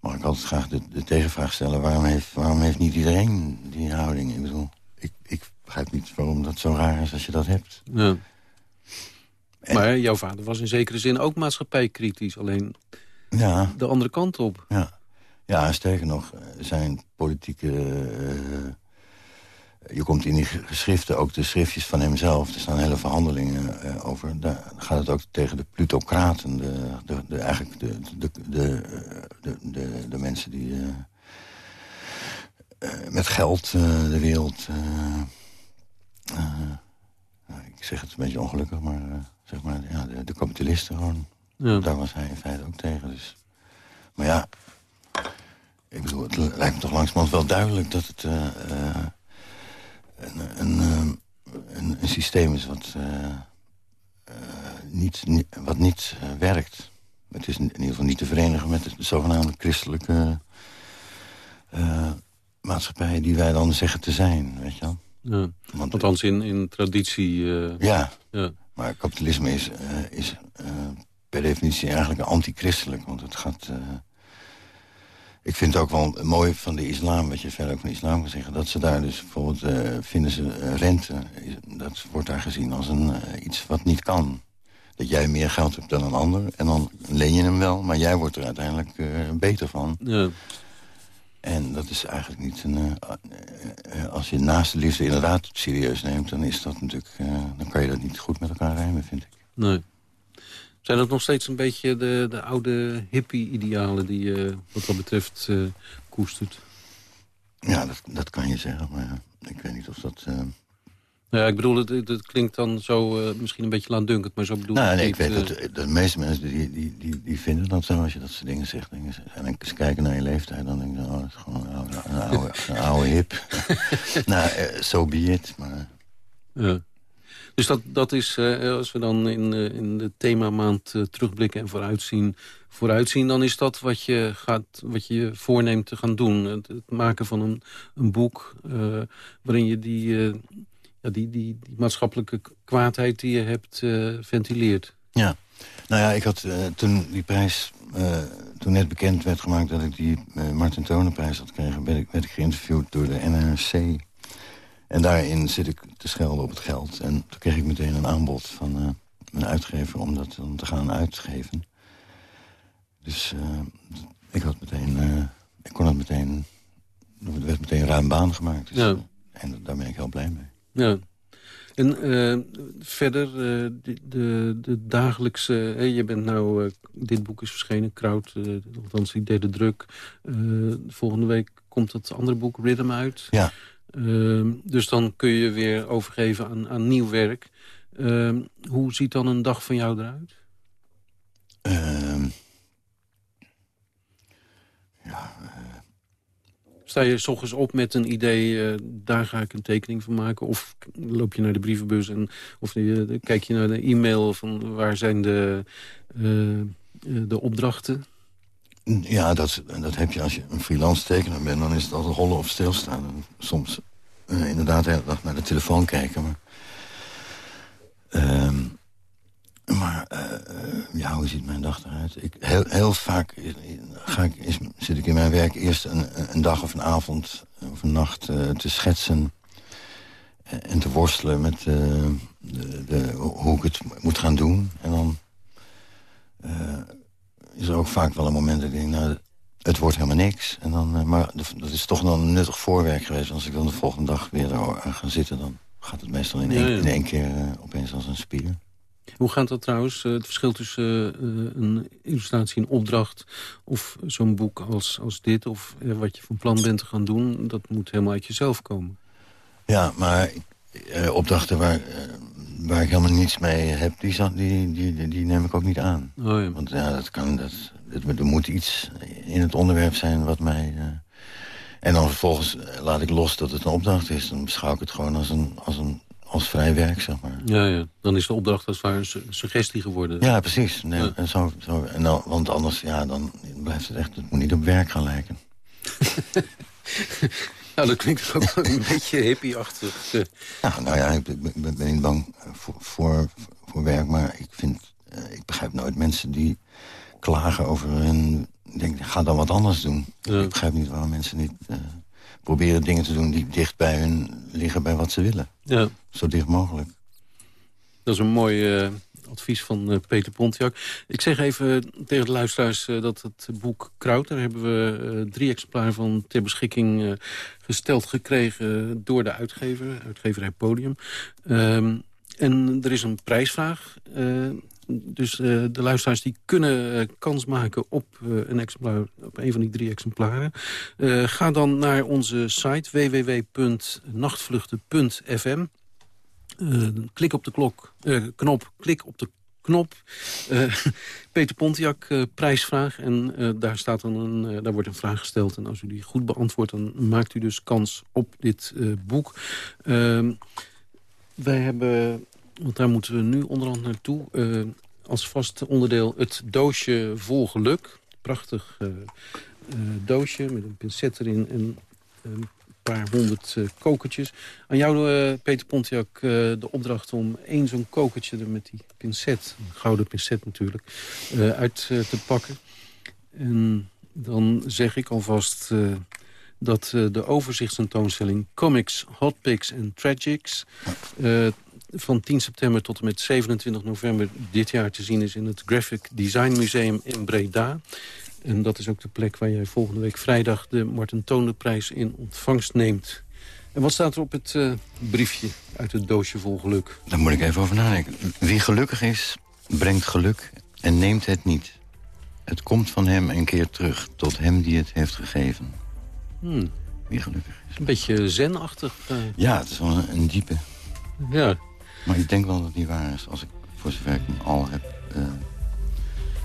mag ik altijd graag de, de tegenvraag stellen... Waarom heeft, waarom heeft niet iedereen die houding? Ik bedoel, ik, ik begrijp niet waarom dat zo raar is als je dat hebt. Ja. Maar jouw vader was in zekere zin ook maatschappijkritisch. Alleen Ja. de andere kant op. Ja, ja sterker nog, eh, zijn politieke... je komt in die ge- geschriften, ook de schriftjes van hemzelf... er staan hele verhandelingen eh, over. Daar gaat het ook tegen de plutocraten. De, de, de, eigenlijk de, de, de, eh, de, de, mensen die eh, met geld de wereld... ik zeg het een beetje ongelukkig, maar zeg maar ja, de, de kapitalisten gewoon. Ja. Daar was hij in feite ook tegen. Dus. Maar ja, ik bedoel, het lijkt me toch langzamerhand wel duidelijk dat het een, een, eh, een, een systeem is wat, eh, eh, niet, wat niet eh, werkt. Het is in ieder geval niet te verenigen met de zogenaamde christelijke maatschappij die wij dan zeggen te zijn, weet je wel. Ja. Want- Althans in, in traditie. Ja, ja. maar kapitalisme is, is per definitie eigenlijk antichristelijk. Want het gaat... ik vind het ook wel mooi van de islam, wat je verder ook van de islam kan zeggen... dat ze daar dus bijvoorbeeld eh, vinden ze eh, rente... dat wordt daar gezien als een, eh, iets wat niet kan. Dat jij meer geld hebt dan een ander en dan leen je hem wel... maar jij wordt er uiteindelijk beter van. Ja. En dat is eigenlijk niet een... als je naast de liefde inderdaad serieus neemt... dan is dat natuurlijk... dan kan je dat niet goed met elkaar rijmen, vind ik. Nee. Zijn dat nog steeds een beetje de, de oude hippie-idealen die je wat dat betreft eh, koestert? Ja, dat, dat kan je zeggen, maar ja, ik weet niet of dat... eh, Ja, ik bedoel, het, het klinkt dan zo uh, misschien een beetje laandunkend, maar zo bedoel nou, ik nee, niet, ik weet uh, dat de meeste mensen die, die, die, die vinden dat zo als je dat soort dingen zegt. En dan kijken naar je leeftijd, dan denk je, oh, dat is gewoon een oude, een oude, een oude hip. nou, zo uh, so be it, maar... Ja. Dus dat, dat is, uh, als we dan in, uh, in de themamaand uh, terugblikken en vooruitzien, vooruitzien... dan is dat wat je, gaat, wat je voorneemt te gaan doen. Het, het maken van een, een boek waarin je die, ja, die, die, die maatschappelijke kwaadheid die je hebt ventileert. Ja, nou ja, ik had toen die prijs... toen net bekend werd gemaakt dat ik die Martin Tonenprijs had gekregen... werd ik, werd ik geïnterviewd door de NRC... En daarin zit ik te schelden op het geld. En toen kreeg ik meteen een aanbod van uh, mijn uitgever om dat om te gaan uitgeven. Dus uh, ik had meteen, uh, ik kon het meteen, er werd meteen ruim baan gemaakt. Dus, ja. En daar ben ik heel blij mee. Ja. En verder, de, de, de, dagelijkse... je bent nou, dit boek is verschenen, Kraut, althans die derde druk. volgende week komt het andere boek, Rhythm, uit. Ja. Uh, dus dan kun je weer overgeven aan, aan nieuw werk. Uh, hoe ziet dan een dag van jou eruit? Uh, ja, Sta je s ochtends op met een idee, uh, daar ga ik een tekening van maken? Of loop je naar de brievenbus en of je, kijk je naar de e-mail van waar zijn de, uh, de opdrachten? Ja, dat, dat heb je als je een freelance tekenaar bent. Dan is het altijd hollen of stilstaan. En soms uh, inderdaad de hele dag naar de telefoon kijken. Maar, uh, maar uh, ja, hoe ziet mijn dag eruit? Ik, heel, heel vaak ga ik, zit ik in mijn werk eerst een, een dag of een avond of een nacht te schetsen... en te worstelen met de, de, hoe ik het moet gaan doen. En dan is er ook vaak wel een moment dat ik denk, nou, het wordt helemaal niks. En dan, uh, maar dat is toch dan een nuttig voorwerk geweest. Als ik dan de volgende dag weer aan ga zitten... dan gaat het meestal in één, ja, ja. In één keer uh, opeens als een spier. Hoe gaat dat trouwens, uh, het verschil tussen een illustratie en opdracht... of zo'n boek als, als dit, of wat je van plan bent te gaan doen... dat moet helemaal uit jezelf komen? Ja, maar opdrachten waar waar ik helemaal niets mee heb, die, die, die, die neem ik ook niet aan. Oh ja. Want ja, dat kan, dat, dat, er moet iets in het onderwerp zijn wat mij... Uh, en dan vervolgens laat ik los dat het een opdracht is. Dan beschouw ik het gewoon als, een, als, een, als vrij werk, zeg maar. Ja, ja. Dan is de opdracht als het ware een suggestie geworden. Ja, precies. Nee, ja. En zo, zo, en dan, want anders, ja, dan blijft het echt... Het moet niet op werk gaan lijken. Nou, dat klinkt ook wel een beetje hippie-achtig. Ja, nou ja, ik ben, ben niet bang voor, voor, voor, werk, maar ik vind... Uh, ik begrijp nooit mensen die klagen over hun... Ik denk, ga dan wat anders doen. Ja. Ik begrijp niet waarom mensen niet uh, proberen dingen te doen... die dicht bij hun liggen bij wat ze willen. Ja. Zo dicht mogelijk. Dat is een mooi uh, advies van uh, Peter Pontiac. Ik zeg even tegen de luisteraars uh, dat het boek Kraut... daar hebben we drie exemplaren van ter beschikking gesteld gekregen... door de uitgever, uitgeverij Podium. Um, en er is een prijsvraag... dus de luisteraars die kunnen kans maken op een exemplaar, op een van die drie exemplaren. ga dan naar onze site www.nachtvluchten.fm. Uh, klik op de klok, uh, knop, klik op de knop. Uh, Peter Pontiac, prijsvraag. En daar, staat dan een, daar wordt een vraag gesteld. En als u die goed beantwoordt, dan maakt u dus kans op dit boek. Ehm, wij hebben, want daar moeten we nu onderhand naartoe... als vast onderdeel het doosje vol geluk. Prachtig doosje met een pincet erin en een paar honderd uh, kokertjes. Aan jou, uh, Peter Pontiac, uh, de opdracht om één zo'n kokertje er met die pincet, een gouden pincet natuurlijk, uit te pakken. En dan zeg ik alvast dat de overzichtstentoonstelling Comics, Hot Picks en Tragics... van 10 september tot en met 27 november dit jaar te zien is... in het Graphic Design Museum in Breda. En dat is ook de plek waar jij volgende week vrijdag... de Martin Toonderprijs in ontvangst neemt. En wat staat er op het uh, briefje uit het doosje vol geluk? Daar moet ik even over nadenken. Wie gelukkig is, brengt geluk en neemt het niet. Het komt van hem een keer terug, tot hem die het heeft gegeven. Hmm. Wie gelukkig is. Een beetje zenachtig. Uh... Ja, het is wel een, een diepe. Ja. Maar ik denk wel dat het niet waar is, als ik voor zover ik hem al heb... Uh,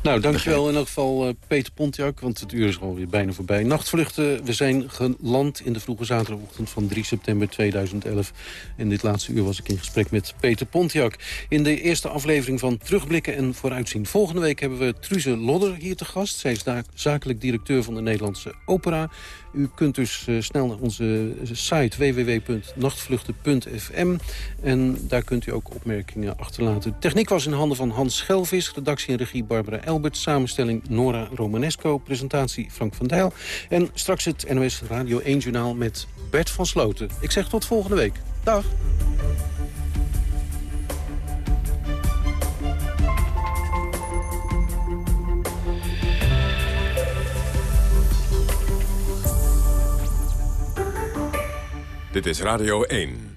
nou, dankjewel in elk geval uh, Peter Pontiac, want het uur is alweer bijna voorbij. Nachtvluchten, we zijn geland in de vroege zaterdagochtend van 3 september 2011. In dit laatste uur was ik in gesprek met Peter Pontiac. In de eerste aflevering van Terugblikken en Vooruitzien. Volgende week hebben we Truze Lodder hier te gast. Zij is zakelijk directeur van de Nederlandse Opera. U kunt dus uh, snel naar onze site www.nachtvluchten.fm. En daar kunt u ook opmerkingen achterlaten. techniek was in handen van Hans Schelvis. Redactie en regie Barbara Elbert. Samenstelling Nora Romanesco. Presentatie Frank van Dijl. En straks het NOS Radio 1 Journaal met Bert van Sloten. Ik zeg tot volgende week. Dag. Dit is Radio 1.